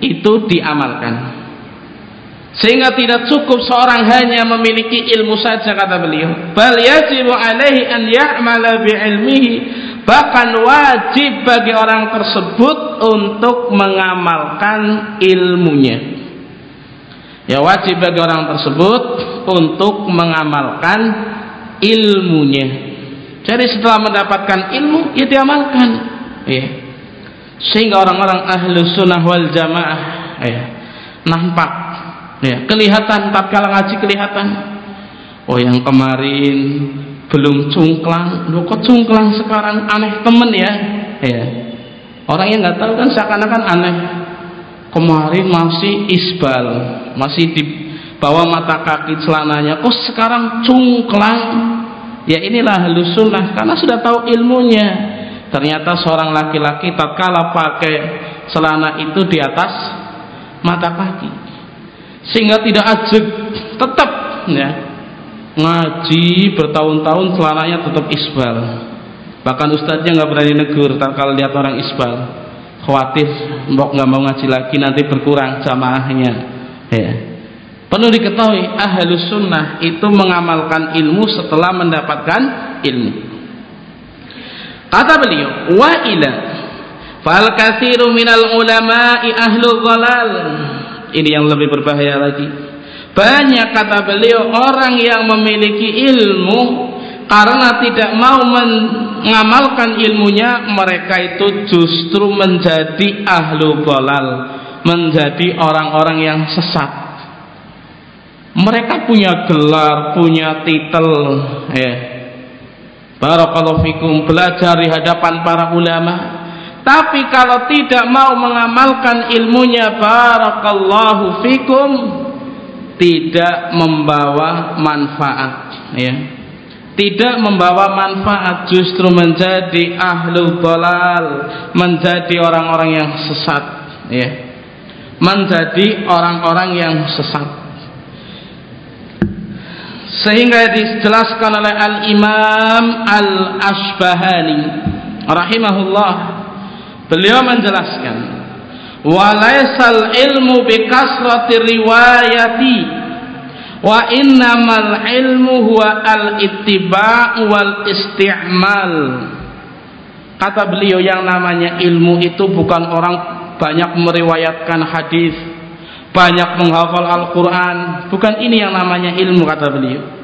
itu diamalkan. Sehingga tidak cukup seorang hanya memiliki ilmu saja kata beliau. Bal yajibu alaihi an ya'mala bi ilmihi bahkan wajib bagi orang tersebut untuk mengamalkan ilmunya. Ya wajib bagi orang tersebut untuk mengamalkan ilmunya. Jadi setelah mendapatkan ilmu ya diamalkan. Ya sehingga orang-orang ahlu sunnah wal jamaah ya nampak ya kelihatan tatkala ngaji kelihatan. Oh yang kemarin belum cungklang. Lu kok cungklang sekarang? Aneh temen ya ya. Orang yang nggak tahu kan seakan-akan aneh. Kemarin masih isbal masih di bawah mata kaki celananya. Kok sekarang cungklang? Ya inilah sunnah karena sudah tahu ilmunya ternyata seorang laki-laki tak kalah pakai celana itu di atas mata kaki sehingga tidak ajak tetap ya ngaji bertahun-tahun celananya tetap isbal. Bahkan ustadznya nggak berani negur kalau lihat orang isbal. Khawatir mbok nggak mau ngaji lagi nanti berkurang jamaahnya. Ya. Perlu diketahui ahlus sunnah itu mengamalkan ilmu setelah mendapatkan ilmu kata beliau wa ila fal kathiru minal ulama'i ahlu dhalal. Ini yang lebih berbahaya lagi. Banyak kata beliau orang yang memiliki ilmu karena tidak mau mengamalkan ilmunya mereka itu justru menjadi ahlu bolal menjadi orang-orang yang sesat. Mereka punya gelar punya titel ya Barakallahu fikum belajar di hadapan para ulama. Tapi kalau tidak mau mengamalkan ilmunya barakallahu fikum tidak membawa manfaat ya. Tidak membawa manfaat justru menjadi ahlu dolal menjadi orang-orang yang sesat ya. Menjadi orang-orang yang sesat sehingga dijelaskan oleh al-imam al-ashbahani rahimahullah Beliau menjelaskan, "Walaisal ilmu bi kasrati riwayati wa innamal ilmu huwa al-ittiba' wal isti'mal." Kata beliau yang namanya ilmu itu bukan orang banyak meriwayatkan hadis, banyak menghafal Al-Qur'an, bukan ini yang namanya ilmu kata beliau.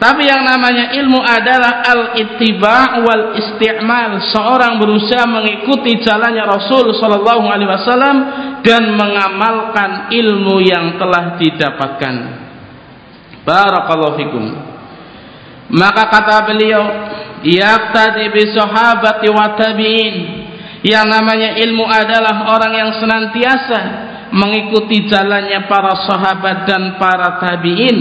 Tapi yang namanya ilmu adalah al-ittiba wal isti'mal. Seorang berusaha mengikuti jalannya Rasul sallallahu alaihi wasallam dan mengamalkan ilmu yang telah didapatkan. Barakallahu fikum. Maka kata beliau, yaqtadi bi sahabati wa tabi'in. Yang namanya ilmu adalah orang yang senantiasa mengikuti jalannya para sahabat dan para tabi'in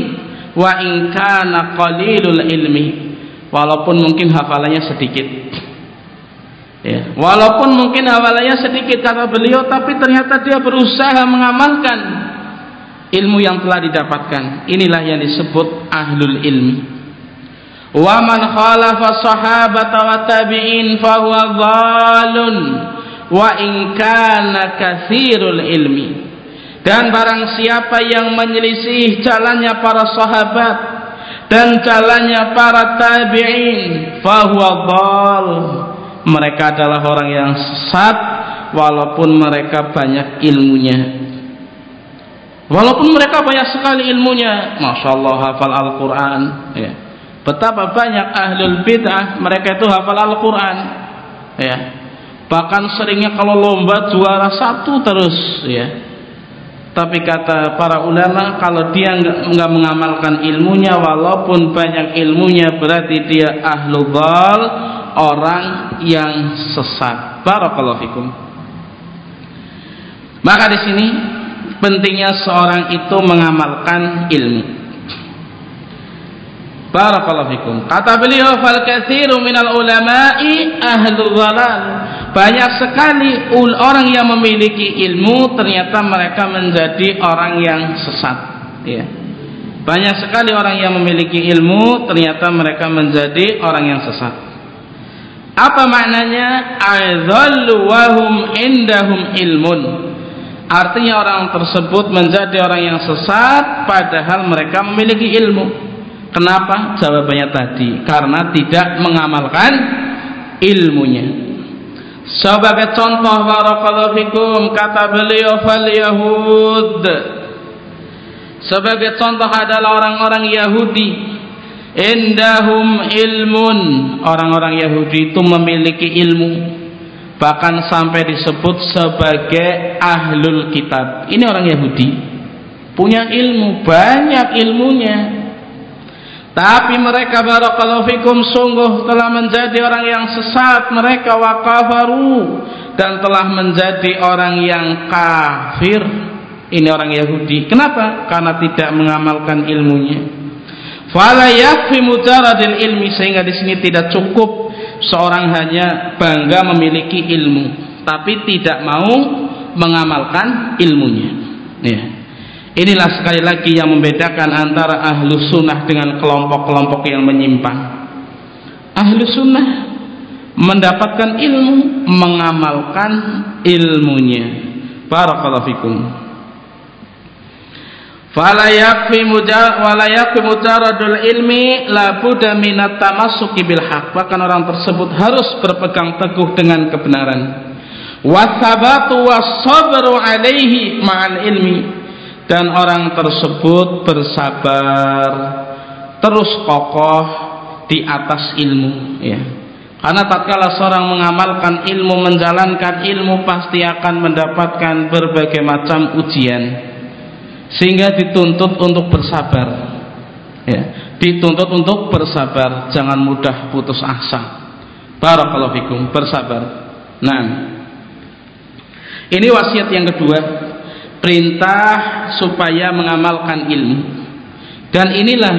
wa in kana qalilul ilmi. Walaupun mungkin hafalannya sedikit. Ya walaupun mungkin hafalannya sedikit kata beliau tapi ternyata dia berusaha mengamalkan ilmu yang telah didapatkan. Inilah yang disebut ahlul ilmi. Wa man khalafa sahabata wa tabi'in fahuwa dhalun wa in kana kathirul ilmi dan barang siapa yang menyelisih jalannya para sahabat dan jalannya para tabi'in fahuwa dhal mereka adalah orang yang sesat walaupun mereka banyak ilmunya walaupun mereka banyak sekali ilmunya Masya Allah hafal Al-Quran ya. betapa banyak ahlul bid'ah mereka itu hafal Al-Quran ya. Bahkan seringnya kalau lomba juara satu terus ya. Tapi kata para ulama kalau dia enggak mengamalkan ilmunya walaupun banyak ilmunya berarti dia ahlu dhal orang yang sesat. Barakallahu fikum. Maka di sini pentingnya seorang itu mengamalkan ilmu barakallahu fikum. Kata beliau fal katsiru minal ulama'i ahlu dhalal. Banyak sekali orang yang memiliki ilmu ternyata mereka menjadi orang yang sesat. Ya. Banyak sekali orang yang memiliki ilmu ternyata mereka menjadi orang yang sesat. Apa maknanya? Adzallu wahum indahum ilmun. Artinya orang tersebut menjadi orang yang sesat padahal mereka memiliki ilmu kenapa? Jawabannya tadi. Karena tidak mengamalkan ilmunya. Sebagai contoh barakallahu kata beliau fal yahud. Sebagai contoh adalah orang-orang Yahudi. Indahum ilmun. Orang-orang Yahudi itu memiliki ilmu. Bahkan sampai disebut sebagai ahlul kitab. Ini orang Yahudi. Punya ilmu. Banyak ilmunya tapi mereka barakallahu fikum sungguh telah menjadi orang yang sesat. Mereka wakafaru dan telah menjadi orang yang kafir. Ini orang Yahudi. Kenapa? karena tidak mengamalkan ilmunya. Fala yakfi mujaradil ilmi sehingga di sini tidak cukup seorang hanya bangga memiliki ilmu tapi tidak mau mengamalkan ilmunya. Ya Inilah sekali lagi yang membedakan antara ahlu sunnah dengan kelompok-kelompok yang menyimpang. Ahlu sunnah mendapatkan ilmu, mengamalkan ilmunya. Barakallahu fikum. Fala yakfi mujaradul ilmi la budda minat tamassuki bil haq. Bahkan orang tersebut harus berpegang teguh dengan kebenaran. Wasabatu was-sabru alaihi ma'al ilmi dan orang tersebut bersabar terus kokoh di atas ilmu ya. Karena tatkala seorang mengamalkan ilmu menjalankan ilmu pasti akan mendapatkan berbagai macam ujian. Sehingga dituntut untuk bersabar ya. Dituntut untuk bersabar jangan mudah putus asa. Barakallahu fikum bersabar. Nah Ini wasiat yang kedua, perintah supaya mengamalkan ilmu. Dan inilah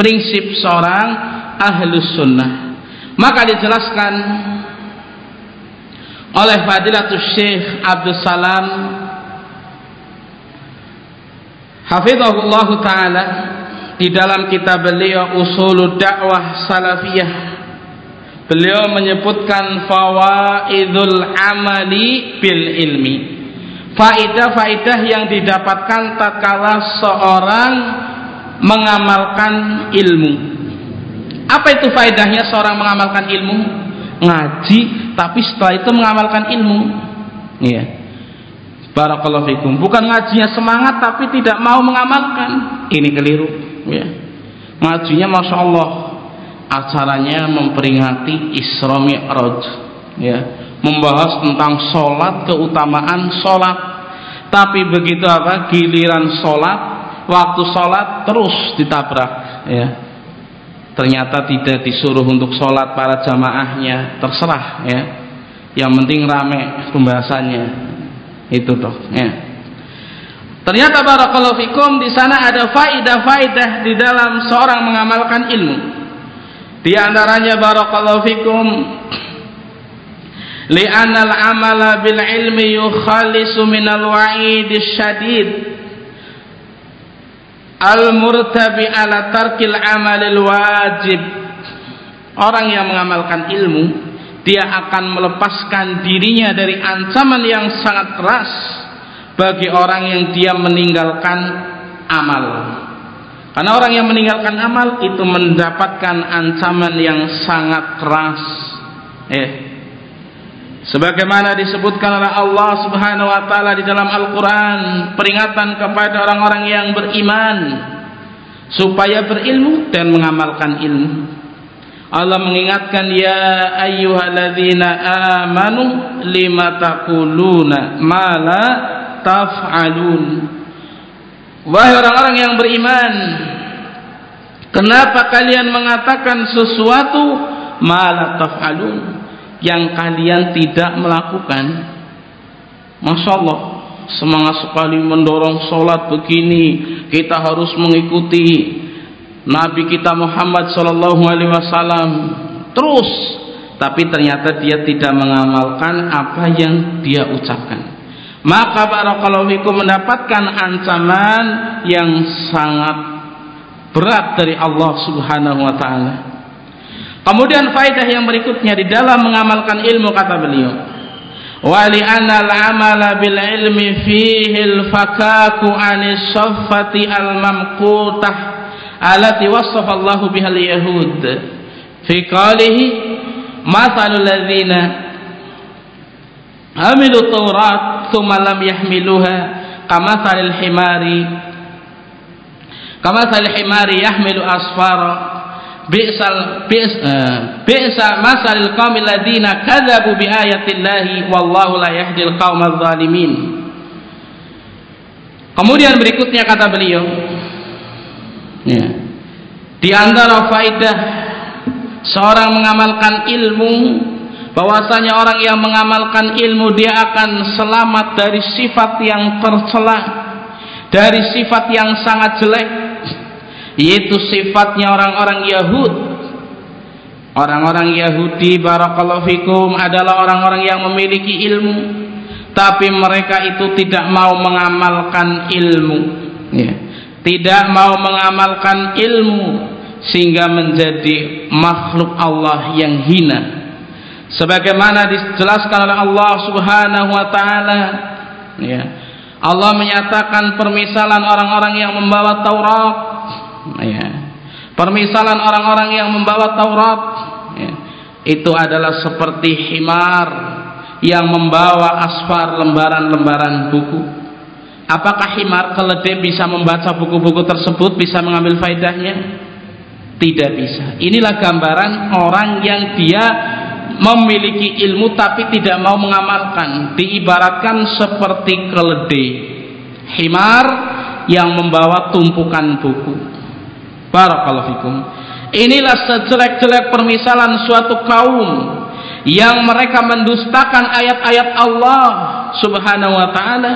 prinsip seorang ahlus sunnah. Maka dijelaskan oleh Fadilatul Syekh Abdul Salam Hafizahullah Ta'ala di dalam kitab beliau Usulul Dakwah Salafiyah beliau menyebutkan fawaidul amali bil ilmi faidah-faidah yang didapatkan tatkala seorang mengamalkan ilmu. Apa itu faedahnya seorang mengamalkan ilmu? Ngaji tapi setelah itu mengamalkan ilmu. Iya. Barakallahu fikum. Bukan ngajinya semangat tapi tidak mau mengamalkan. Ini keliru. Ya ngajinya Masya Allah acaranya memperingati Isra Mi'raj. Ya membahas tentang sholat keutamaan sholat. Tapi begitu apa? Giliran sholat waktu sholat terus ditabrak ya. Ternyata tidak disuruh untuk sholat para jamaahnya terserah ya. Yang penting rame pembahasannya. Itu toh ya. Ternyata barakallahu fikum di sana ada faidah-faidah di dalam seorang mengamalkan ilmu. Di antaranya barakallahu fikum li'anna al-amala bil ilmi yukhalisu minal wa'id syadid. Al-murtabi ala tarkil amalil wajib. Orang yang mengamalkan ilmu dia akan melepaskan dirinya dari ancaman yang sangat keras bagi orang yang dia meninggalkan amal. Karena orang yang meninggalkan amal itu mendapatkan ancaman yang sangat keras. Eh sebagaimana disebutkan oleh Allah Subhanahu wa taala di dalam Al-Qur'an peringatan kepada orang-orang yang beriman supaya berilmu dan mengamalkan ilmu. Allah mengingatkan ya ayyuhalladzina amanu lima ma la taf'alun. Wahai orang-orang yang beriman kenapa kalian mengatakan sesuatu ma la taf'alun yang kalian tidak melakukan. Masya Allah semangat sekali mendorong sholat begini. Kita harus mengikuti Nabi kita Muhammad Sallallahu Alaihi Wasallam terus. Tapi ternyata dia tidak mengamalkan apa yang dia ucapkan. Maka barakallahu fikum mendapatkan ancaman yang sangat berat dari Allah Subhanahu wa taala Kemudian faedah yang berikutnya di dalam mengamalkan ilmu kata beliau. Wa li'anna al-amala bil ilmi fihi al-fakaku anis saffati al-mamqutah allati wassafa Allah biha al-yahud fi qalihi mathalul ladzina amilu tawrat thumma lam yahmiluha kamathalil himari kamathalil himari yahmilu asfara bi'sal eh, bi'sa masalil qaumil ladina kadzabu bi ayatillahi wallahu la yahdil qaumadz zalimin. Kemudian berikutnya kata beliau ya. Di antara faidah seorang mengamalkan ilmu bahwasanya orang yang mengamalkan ilmu dia akan selamat dari sifat yang tercela dari sifat yang sangat jelek yaitu sifatnya orang-orang Yahud. Orang-orang Yahudi barakallahu fikum adalah orang-orang yang memiliki ilmu. Tapi mereka itu tidak mau mengamalkan ilmu. Ya. tidak mau mengamalkan ilmu sehingga menjadi makhluk Allah yang hina. Sebagaimana dijelaskan oleh Allah subhanahu wa ta'ala ya. Allah menyatakan permisalan orang-orang yang membawa Taurat ya. permisalan orang-orang yang membawa Taurat ya. itu adalah seperti himar yang membawa asfar lembaran-lembaran buku. Apakah himar keledai bisa membaca buku-buku tersebut bisa mengambil faedahnya? Tidak bisa. Inilah gambaran orang yang dia memiliki ilmu tapi tidak mau mengamalkan. Diibaratkan seperti keledai. Himar yang membawa tumpukan buku Barakallahu fikum. Inilah sejelek-jelek permisalan suatu kaum yang mereka mendustakan ayat-ayat Allah Subhanahu wa taala.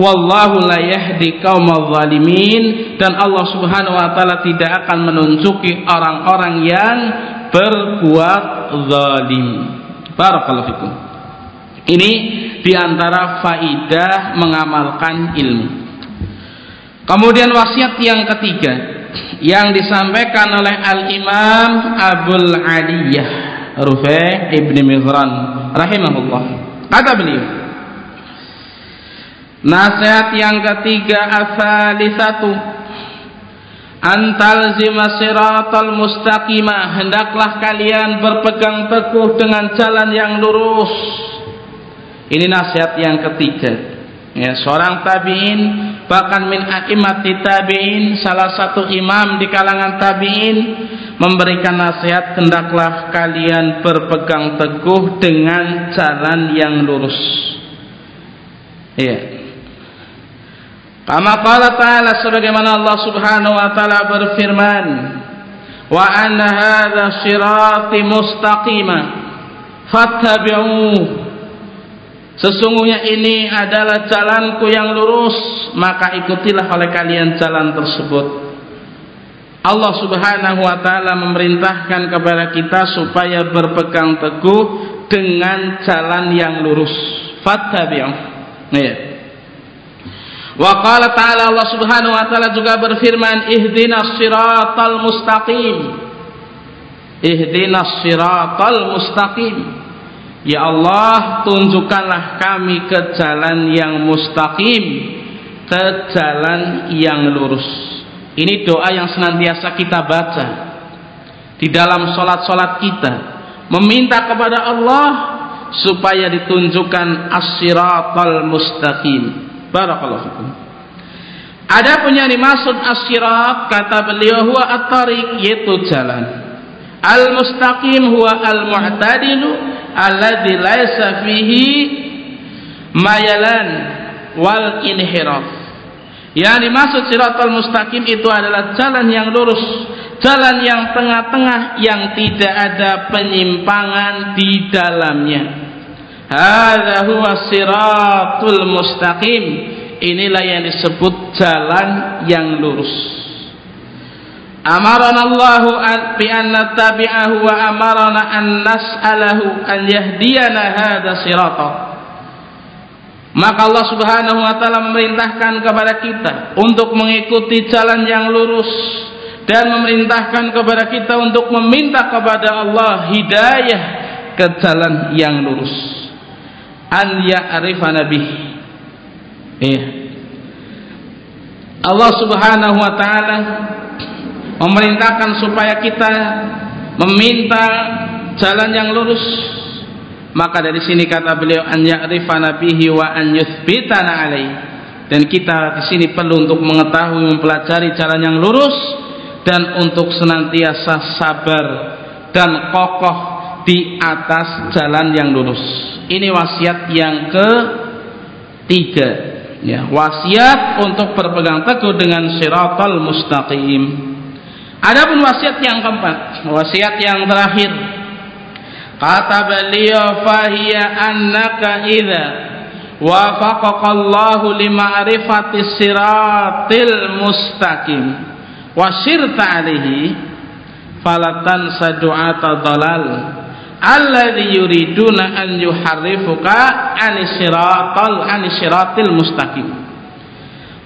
Wallahu la yahdi qaumadh zalimin. Dan Allah Subhanahu wa taala tidak akan menunjuki orang-orang yang berbuat zalim. Barakallahu fikum. Ini di antara faidah mengamalkan ilmu. Kemudian wasiat yang ketiga yang disampaikan oleh Al-Imam Abul Aliyah Rufai Ibn Mizran rahimahullah. Kata beliau nasihat yang ketiga asali satu antal zima siratal mustaqimah hendaklah kalian berpegang teguh dengan jalan yang lurus. Ini nasihat yang ketiga. Ya seorang tabi'in bahkan min a'imati tabi'in salah satu imam di kalangan tabi'in memberikan nasihat hendaklah kalian berpegang teguh dengan jalan yang lurus. Iya. Kama qala ta'ala sebagaimana Allah subhanahu wa ta'ala berfirman wa anna hadha sirati mustaqima fattabi'uh Sesungguhnya ini adalah jalanku yang lurus, maka ikutilah oleh kalian jalan tersebut. Allah Subhanahu wa taala memerintahkan kepada kita supaya berpegang teguh dengan jalan yang lurus. Fattabi'u. Ya. Wa qala ta'ala Allah Subhanahu wa taala juga berfirman, "Ihdinas siratal mustaqim." Ihdinas siratal mustaqim Ya Allah tunjukkanlah kami ke jalan yang mustaqim ke jalan yang lurus. Ini doa yang senantiasa kita baca di dalam solat-solat kita. Meminta kepada Allah supaya ditunjukkan as-siratal mustaqim. Barakallahu fikum. Ada punya dimaksud as-sirat kata beliau huwa at-tariq yaitu jalan. Al-mustaqim huwa al-mu'tadilu alladzi laisa fihi mayalan wal inhiraf. Yang dimaksud siratal mustaqim itu adalah jalan yang lurus jalan yang tengah-tengah yang tidak ada penyimpangan di dalamnya. Hadza huwa siratul mustaqim. Inilah yang disebut jalan yang lurus bi an nattabi'ahu wa amarana an nas'alahu an yahdiyana hadha sirata. Maka Allah Subhanahu wa taala memerintahkan kepada kita untuk mengikuti jalan yang lurus dan memerintahkan kepada kita untuk meminta kepada Allah hidayah ke jalan yang lurus. An ya'rifa nabi iya. Allah Subhanahu wa taala memerintahkan supaya kita meminta jalan yang lurus. Maka dari sini kata beliau an ya'rifana bihi wa an yuthbitana alai dan kita di sini perlu untuk mengetahui mempelajari jalan yang lurus dan untuk senantiasa sabar dan kokoh di atas jalan yang lurus. Ini wasiat yang ketiga. Ya wasiat untuk berpegang teguh dengan siratal mustaqim Adapun wasiat yang keempat, wasiat yang terakhir. Kata beliau fahiya annaka idza wafaqaka Allahu lima'rifati siratil mustaqim wa sirta alaihi falatan sadu'ata dalal alladhi yuriduna an yuharrifuka anisiratal anisiratil mustaqim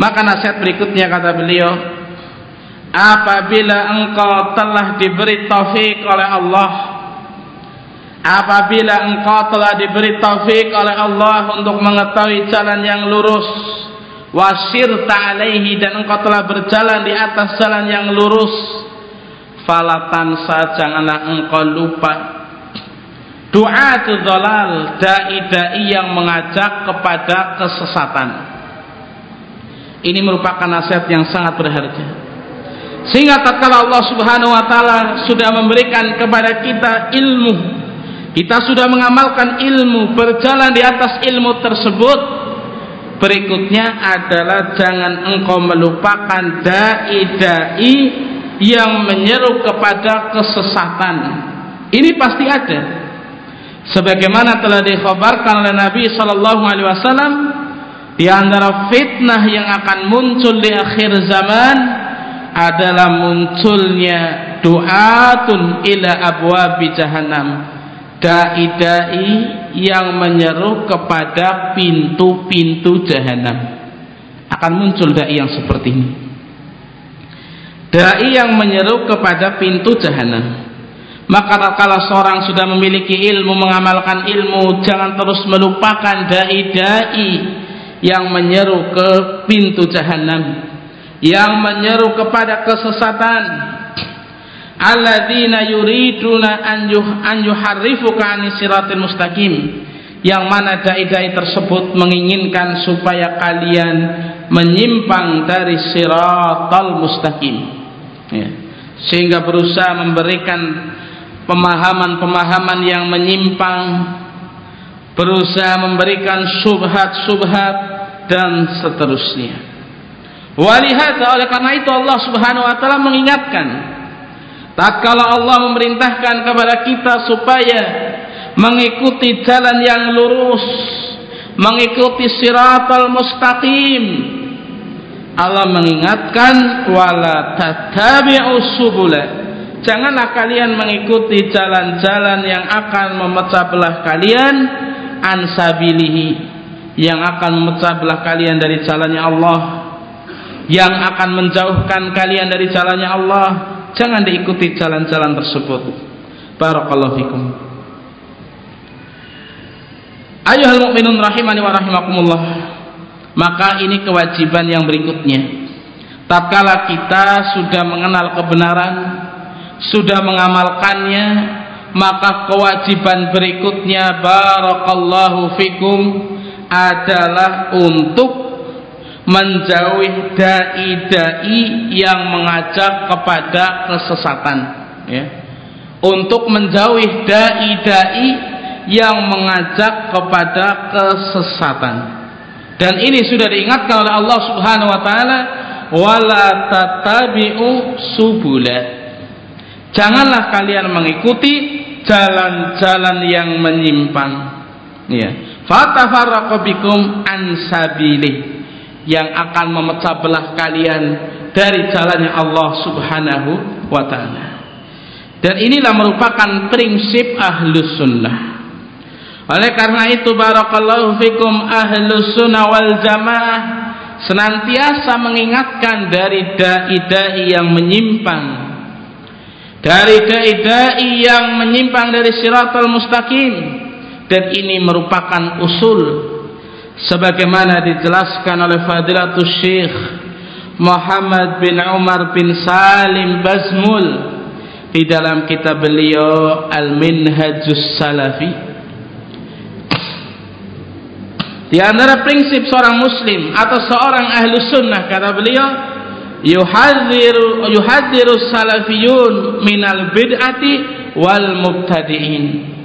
maka nasihat berikutnya kata beliau apabila engkau telah diberi taufik oleh Allah apabila engkau telah diberi taufik oleh Allah untuk mengetahui jalan yang lurus wasir ta'alaihi dan engkau telah berjalan di atas jalan yang lurus falatan janganlah engkau lupa. Doa dolal dai-dai yang mengajak kepada kesesatan. Ini merupakan nasihat yang sangat berharga sehingga tatkala Allah Subhanahu wa taala sudah memberikan kepada kita ilmu, kita sudah mengamalkan ilmu, berjalan di atas ilmu tersebut, berikutnya adalah jangan engkau melupakan dai-dai yang menyeru kepada kesesatan. Ini pasti ada. sebagaimana telah dikhabarkan oleh Nabi sallallahu alaihi wasallam di antara fitnah yang akan muncul di akhir zaman adalah munculnya du'atun ila abwabi jahannam. Dai-dai yang menyeru kepada pintu-pintu jahanam akan muncul dai yang seperti ini. Dai yang menyeru kepada pintu jahanam maka kalau seorang sudah memiliki ilmu mengamalkan ilmu jangan terus melupakan dai-dai yang menyeru ke pintu jahanam yang menyeru kepada kesesatan. Alladzina yuriduna an yuh an yuharrifuka an siratil mustaqim. Yang mana dai-dai tersebut menginginkan supaya kalian menyimpang dari siratal mustaqim. Ya. sehingga berusaha memberikan pemahaman-pemahaman yang menyimpang berusaha memberikan subhat-subhat dan seterusnya Walihada oleh karena itu Allah Subhanahu wa taala mengingatkan tatkala Allah memerintahkan kepada kita supaya mengikuti jalan yang lurus, mengikuti siratal mustaqim. Allah mengingatkan wala tattabi'us subula. Janganlah kalian mengikuti jalan-jalan yang akan memecah belah kalian ansabilihi yang akan memecah belah kalian dari jalannya Allah yang akan menjauhkan kalian dari jalannya Allah jangan diikuti jalan-jalan tersebut. Barakallahu fikum. Ayuhal mu'minun rahimani wa rahimakumullah maka ini kewajiban yang berikutnya. Tatkala kita sudah mengenal kebenaran sudah mengamalkannya maka kewajiban berikutnya barakallahu fikum adalah untuk menjauhi dai-dai yang mengajak kepada kesesatan ya. Untuk menjauhi dai-dai yang mengajak kepada kesesatan. Dan ini sudah diingatkan oleh Allah Subhanahu wa taala wala tatabi'u subula. Janganlah kalian mengikuti jalan-jalan yang menyimpang. Ya. Fatafarraqu bikum an yang akan memecah belah kalian dari jalannya Allah Subhanahu wa taala. Dan inilah merupakan prinsip ahlus sunnah. Oleh karena itu barakallahu fikum ahlus sunnah wal jamaah senantiasa mengingatkan dari dai-dai yang menyimpang dari dai-dai yang menyimpang dari siratal mustaqim dan ini merupakan usul sebagaimana dijelaskan oleh Fadilatul Syekh Muhammad bin Umar bin Salim Bazmul di dalam kitab beliau Al-Minhajus Salafi. Di antara prinsip seorang muslim atau seorang ahlu sunnah kata beliau yuhadziru yuhadziru salafiyun minal bid'ati wal mubtadi'in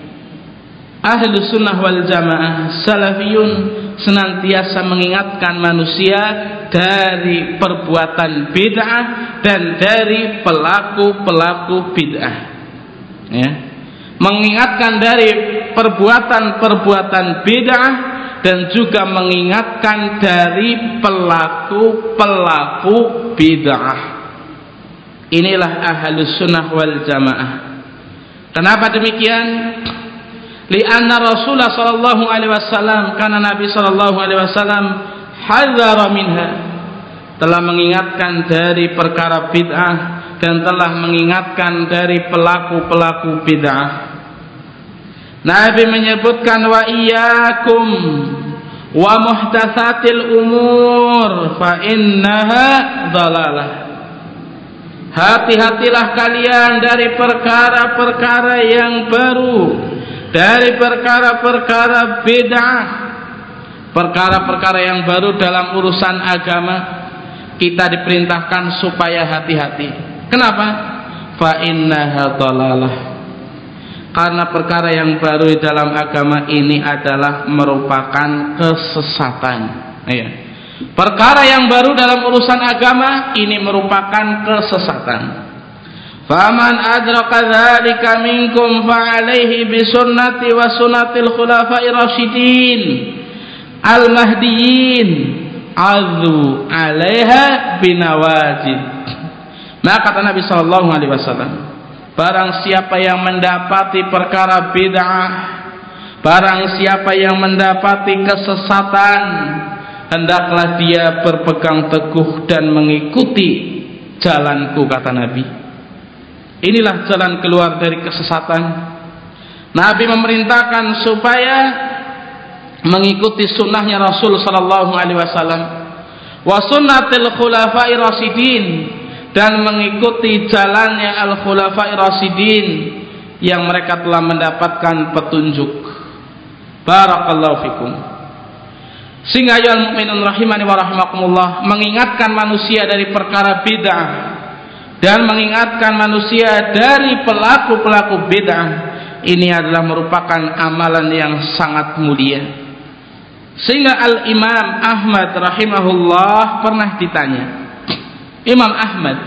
ahlu sunnah wal jamaah salafiyun senantiasa mengingatkan manusia dari perbuatan bid'ah dan dari pelaku-pelaku bid'ah. Ya. Mengingatkan dari perbuatan-perbuatan bid'ah dan juga mengingatkan dari pelaku-pelaku bid'ah. Inilah ahlus sunnah wal jamaah. Kenapa demikian lianna Rasulullah sallallahu alaihi wasallam karena Nabi sallallahu alaihi wasallam hadzara minha. Telah mengingatkan dari perkara bid'ah dan telah mengingatkan dari pelaku-pelaku bid'ah. Nabi menyebutkan wa iyyakum wa muhdatsatil umur fa innaha dhalalah. Hati-hatilah kalian dari perkara-perkara yang baru dari perkara-perkara bid'ah perkara-perkara yang baru dalam urusan agama kita diperintahkan supaya hati-hati kenapa? fa innaha dhalalah karena perkara yang baru dalam agama ini adalah merupakan kesesatan iya. perkara yang baru dalam urusan agama ini merupakan kesesatan faman adraka dzalika minkum fa alaihi bi sunnati wa sunnatil khulafa'ir rasyidin al mahdiyin azu 'alaiha binawajid. Maka kata Nabi sallallahu alaihi wasallam barang siapa yang mendapati perkara bid'ah barang siapa yang mendapati kesesatan hendaklah dia berpegang teguh dan mengikuti jalanku kata Nabi inilah jalan keluar dari kesesatan. Nabi memerintahkan supaya mengikuti sunnahnya Rasul sallallahu alaihi wasallam. Wa sunnatil khulafai rasidin dan mengikuti jalannya al khulafai rasidin yang mereka telah mendapatkan petunjuk. Barakallahu fikum. Sehingga ayol mukminun rahimani wa rahimakumullah mengingatkan manusia dari perkara bid'ah dan mengingatkan manusia dari pelaku-pelaku bid'ah. Ini adalah merupakan amalan yang sangat mulia. Sehingga al-imam Ahmad rahimahullah pernah ditanya Imam Ahmad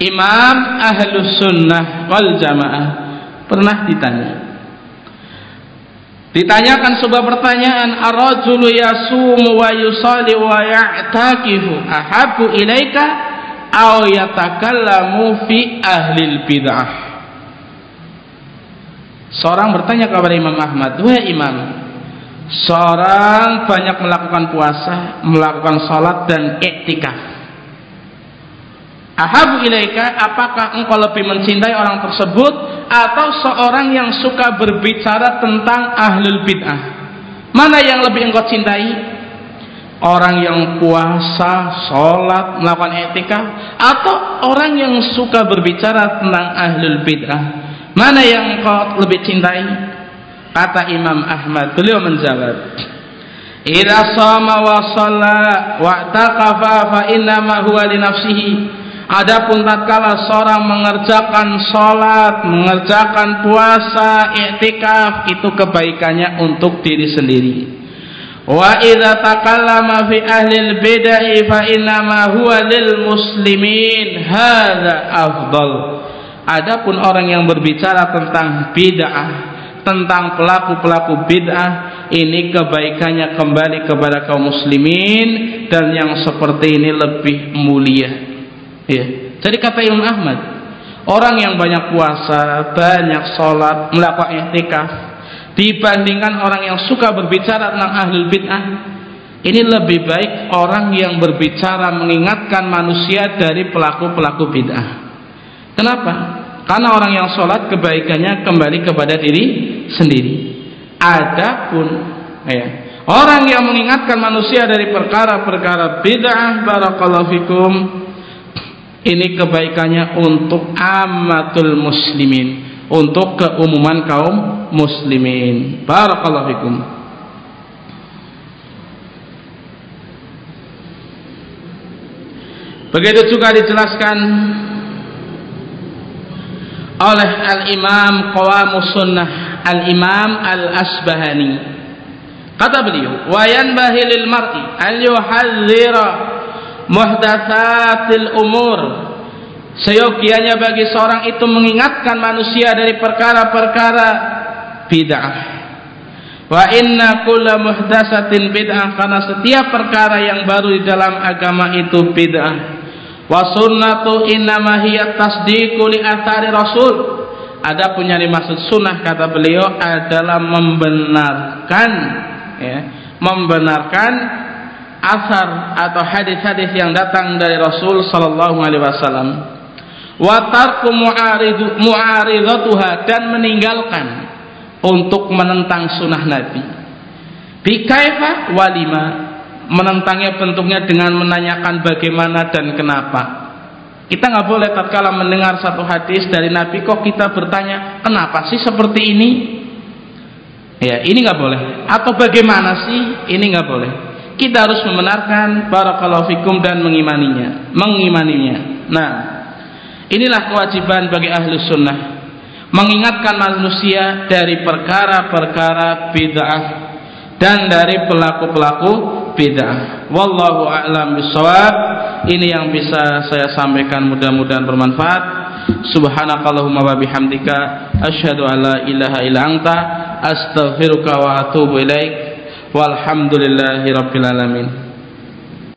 imam ahlus sunnah wal jamaah pernah ditanya? Ditanyakan sebuah pertanyaan, ar-rajulu yasumu wa yusalli wa ya'takifu ahabbu ilaika aw yatakallamu fi ahli bid'ah? Seorang bertanya kepada Imam Ahmad, "Wahai Imam, seorang banyak melakukan puasa, melakukan salat dan iktikaf. Ahabu ilaika, apakah engkau lebih mencintai orang tersebut atau seorang yang suka berbicara tentang ahlul bid'ah? Mana yang lebih engkau cintai? Orang yang puasa, sholat, melakukan etika atau orang yang suka berbicara tentang ahlul bid'ah? Mana yang engkau lebih cintai? Kata Imam Ahmad, beliau menjawab, "Idza shama wa wa taqafa fa innama huwa li nafsihi." Adapun tatkala seorang mengerjakan sholat, mengerjakan puasa, iktikaf itu kebaikannya untuk diri sendiri. Wa idza takallama fi ahli al-bid'ah fa innama huwa lil muslimin hadza afdal. Adapun orang yang berbicara tentang bid'ah, tentang pelaku-pelaku bid'ah, ini kebaikannya kembali kepada kaum muslimin dan yang seperti ini lebih mulia. Ya. Jadi kata Imam Ahmad, orang yang banyak puasa, banyak sholat, melakukan i'tikaf, dibandingkan orang yang suka berbicara tentang ahlul bid'ah, ini lebih baik orang yang berbicara mengingatkan manusia dari pelaku-pelaku bid'ah. Kenapa? Karena orang yang sholat kebaikannya kembali kepada diri sendiri. Adapun ya, orang yang mengingatkan manusia dari perkara-perkara bid'ah, barakallahu fikum, ini kebaikannya untuk amatul muslimin untuk keumuman kaum muslimin. Barakallahu fikum. Begitu juga dijelaskan oleh al-imam qawamus sunnah al-imam al-asbahani. Kata beliau wa yanbahi lil mar'i an yuhadzira muhdatsatil umur seyogianya bagi seorang itu mengingatkan manusia dari perkara-perkara bid'ah. Wa inna kulla muhdatsatin bid'ah karena setiap perkara yang baru di dalam agama itu bid'ah. Wa sunnatu innama hiya tasdiqu li athari rasul. Ada punya dimaksud sunnah kata beliau adalah membenarkan ya, membenarkan asar atau hadis-hadis yang datang dari Rasul sallallahu alaihi wasallam wa tarku mu'aridatuha dan meninggalkan untuk menentang sunnah Nabi. Bikaifa walima menentangnya bentuknya dengan menanyakan bagaimana dan kenapa. Kita nggak boleh tatkala mendengar satu hadis dari Nabi kok kita bertanya kenapa sih seperti ini? Ya ini nggak boleh. Atau bagaimana sih? Ini nggak boleh. Kita harus membenarkan barakallahu fikum dan mengimaninya mengimaninya. Nah inilah kewajiban bagi ahlu sunnah. Mengingatkan manusia dari perkara-perkara bid'ah dan dari pelaku-pelaku bid'ah. Wallahu a'lam bisawab ini yang bisa saya sampaikan mudah-mudahan bermanfaat. Subhanakallahumma wa bihamdika asyhadu an la ilaha illa anta astaghfiruka wa atubu ilaik. Walhamdulillahi rabbil alamin